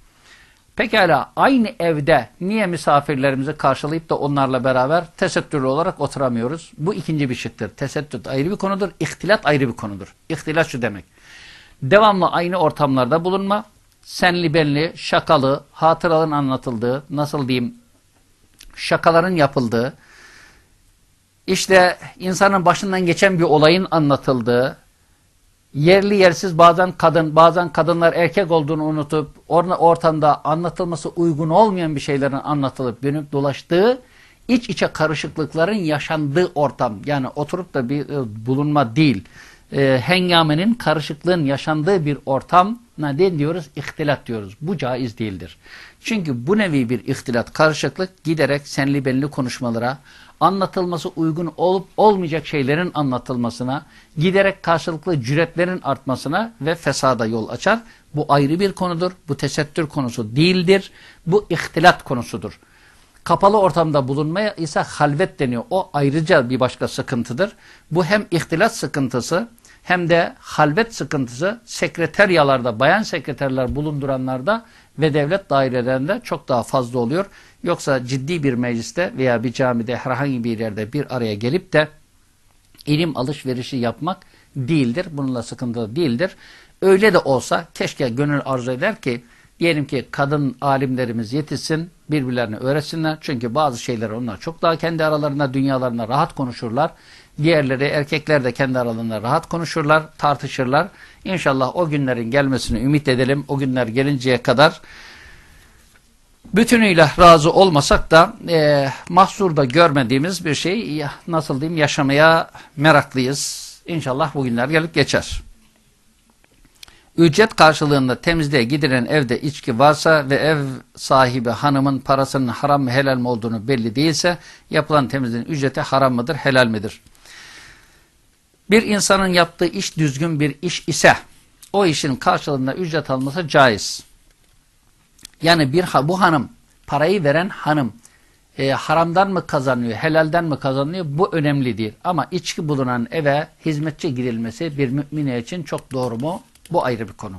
Pekala aynı evde niye misafirlerimizi karşılayıp da onlarla beraber tesettürlü olarak oturamıyoruz? Bu ikinci bir şıktır. Tesettür ayrı bir konudur, ihtilat ayrı bir konudur. İhtilat şu demek. Devamlı aynı ortamlarda bulunma, senli benli, şakalı, hatıraların anlatıldığı, nasıl diyeyim, şakaların yapıldığı, işte insanın başından geçen bir olayın anlatıldığı, yerli yersiz bazen kadın, bazen kadınlar erkek olduğunu unutup orna ortamda anlatılması uygun olmayan bir şeylerin anlatılıp dönüp dolaştığı, iç içe karışıklıkların yaşandığı ortam. Yani oturup da bir e, bulunma değil, e, hengamenin, karışıklığın yaşandığı bir ortam ne diyoruz? İhtilat diyoruz. Bu caiz değildir. Çünkü bu nevi bir ihtilat, karışıklık giderek senli benli konuşmalara, anlatılması uygun olup olmayacak şeylerin anlatılmasına, giderek karşılıklı cüretlerin artmasına ve fesada yol açar. Bu ayrı bir konudur. Bu tesettür konusu değildir. Bu ihtilat konusudur. Kapalı ortamda bulunmaya ise halvet deniyor. O ayrıca bir başka sıkıntıdır. Bu hem ihtilat sıkıntısı hem de halvet sıkıntısı sekreteryalarda, bayan sekreterler bulunduranlarda ve devlet dairelerinde çok daha fazla oluyor. Yoksa ciddi bir mecliste veya bir camide herhangi bir yerde bir araya gelip de ilim alışverişi yapmak değildir. Bununla sıkıntı değildir. Öyle de olsa keşke gönül arzu eder ki diyelim ki kadın alimlerimiz yetişsin, birbirlerine öğretsinler. Çünkü bazı şeyleri onlar çok daha kendi aralarında, dünyalarında rahat konuşurlar. Diğerleri erkekler de kendi aralarında rahat konuşurlar, tartışırlar. İnşallah o günlerin gelmesini ümit edelim. O günler gelinceye kadar bütünüyle razı olmasak da e, mahsurda görmediğimiz bir şey nasıl diyeyim yaşamaya meraklıyız. İnşallah bu günler gelip geçer. Ücret karşılığında temizliğe gidilen evde içki varsa ve ev sahibi hanımın parasının haram mı helal mi olduğunu belli değilse yapılan temizliğin ücreti haram mıdır helal midir? Bir insanın yaptığı iş düzgün bir iş ise o işin karşılığında ücret alması caiz. Yani bir bu hanım, parayı veren hanım e, haramdan mı kazanıyor, helalden mi kazanıyor bu önemli değil. Ama içki bulunan eve hizmetçi girilmesi bir mümine için çok doğru mu? Bu ayrı bir konu.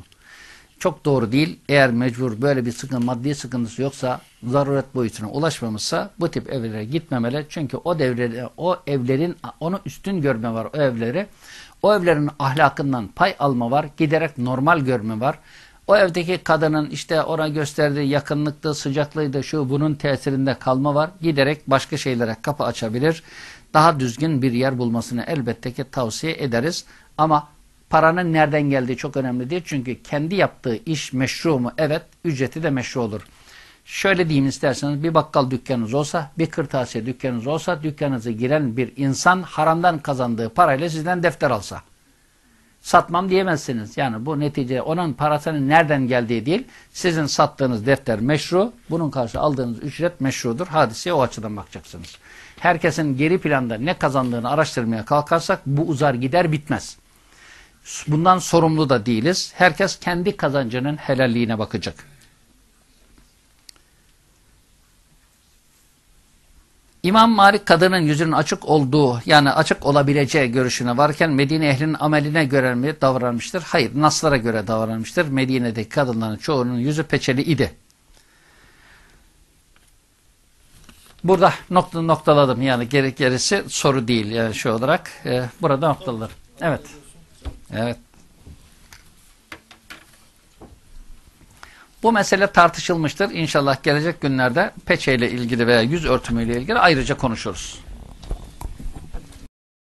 Çok doğru değil. Eğer mecbur böyle bir sıkıntı, maddi sıkıntısı yoksa, zaruret boyutuna ulaşmamışsa bu tip evlere gitmemeli. Çünkü o devleri, o evlerin, onu üstün görme var o evleri. O evlerin ahlakından pay alma var. Giderek normal görme var. O evdeki kadının işte ona gösterdiği yakınlıkta, sıcaklığıydı, şu bunun tesirinde kalma var. Giderek başka şeylere kapı açabilir. Daha düzgün bir yer bulmasını elbette ki tavsiye ederiz. Ama paranın nereden geldiği çok önemli değil. Çünkü kendi yaptığı iş meşru mu? Evet, ücreti de meşru olur. Şöyle diyeyim isterseniz bir bakkal dükkanınız olsa, bir kırtasiye dükkanınız olsa, dükkanınıza giren bir insan haramdan kazandığı parayla sizden defter alsa satmam diyemezsiniz. Yani bu netice onun parasının nereden geldiği değil. Sizin sattığınız defter meşru. Bunun karşı aldığınız ücret meşrudur. Hadiseye o açıdan bakacaksınız. Herkesin geri planda ne kazandığını araştırmaya kalkarsak bu uzar gider bitmez. Bundan sorumlu da değiliz. Herkes kendi kazancının helalliğine bakacak. İmam Malik kadının yüzünün açık olduğu yani açık olabileceği görüşüne varken Medine ehlinin ameline göre mi davranmıştır? Hayır, naslara göre davranmıştır. Medine'deki kadınların çoğunun yüzü peçeli idi. Burada nokta, noktaladım yani geri, gerisi soru değil yani şu olarak. E, burada noktaladım. Evet. Evet. Bu mesele tartışılmıştır. İnşallah gelecek günlerde peçeyle ilgili veya yüz örtümüyle ilgili ayrıca konuşuruz.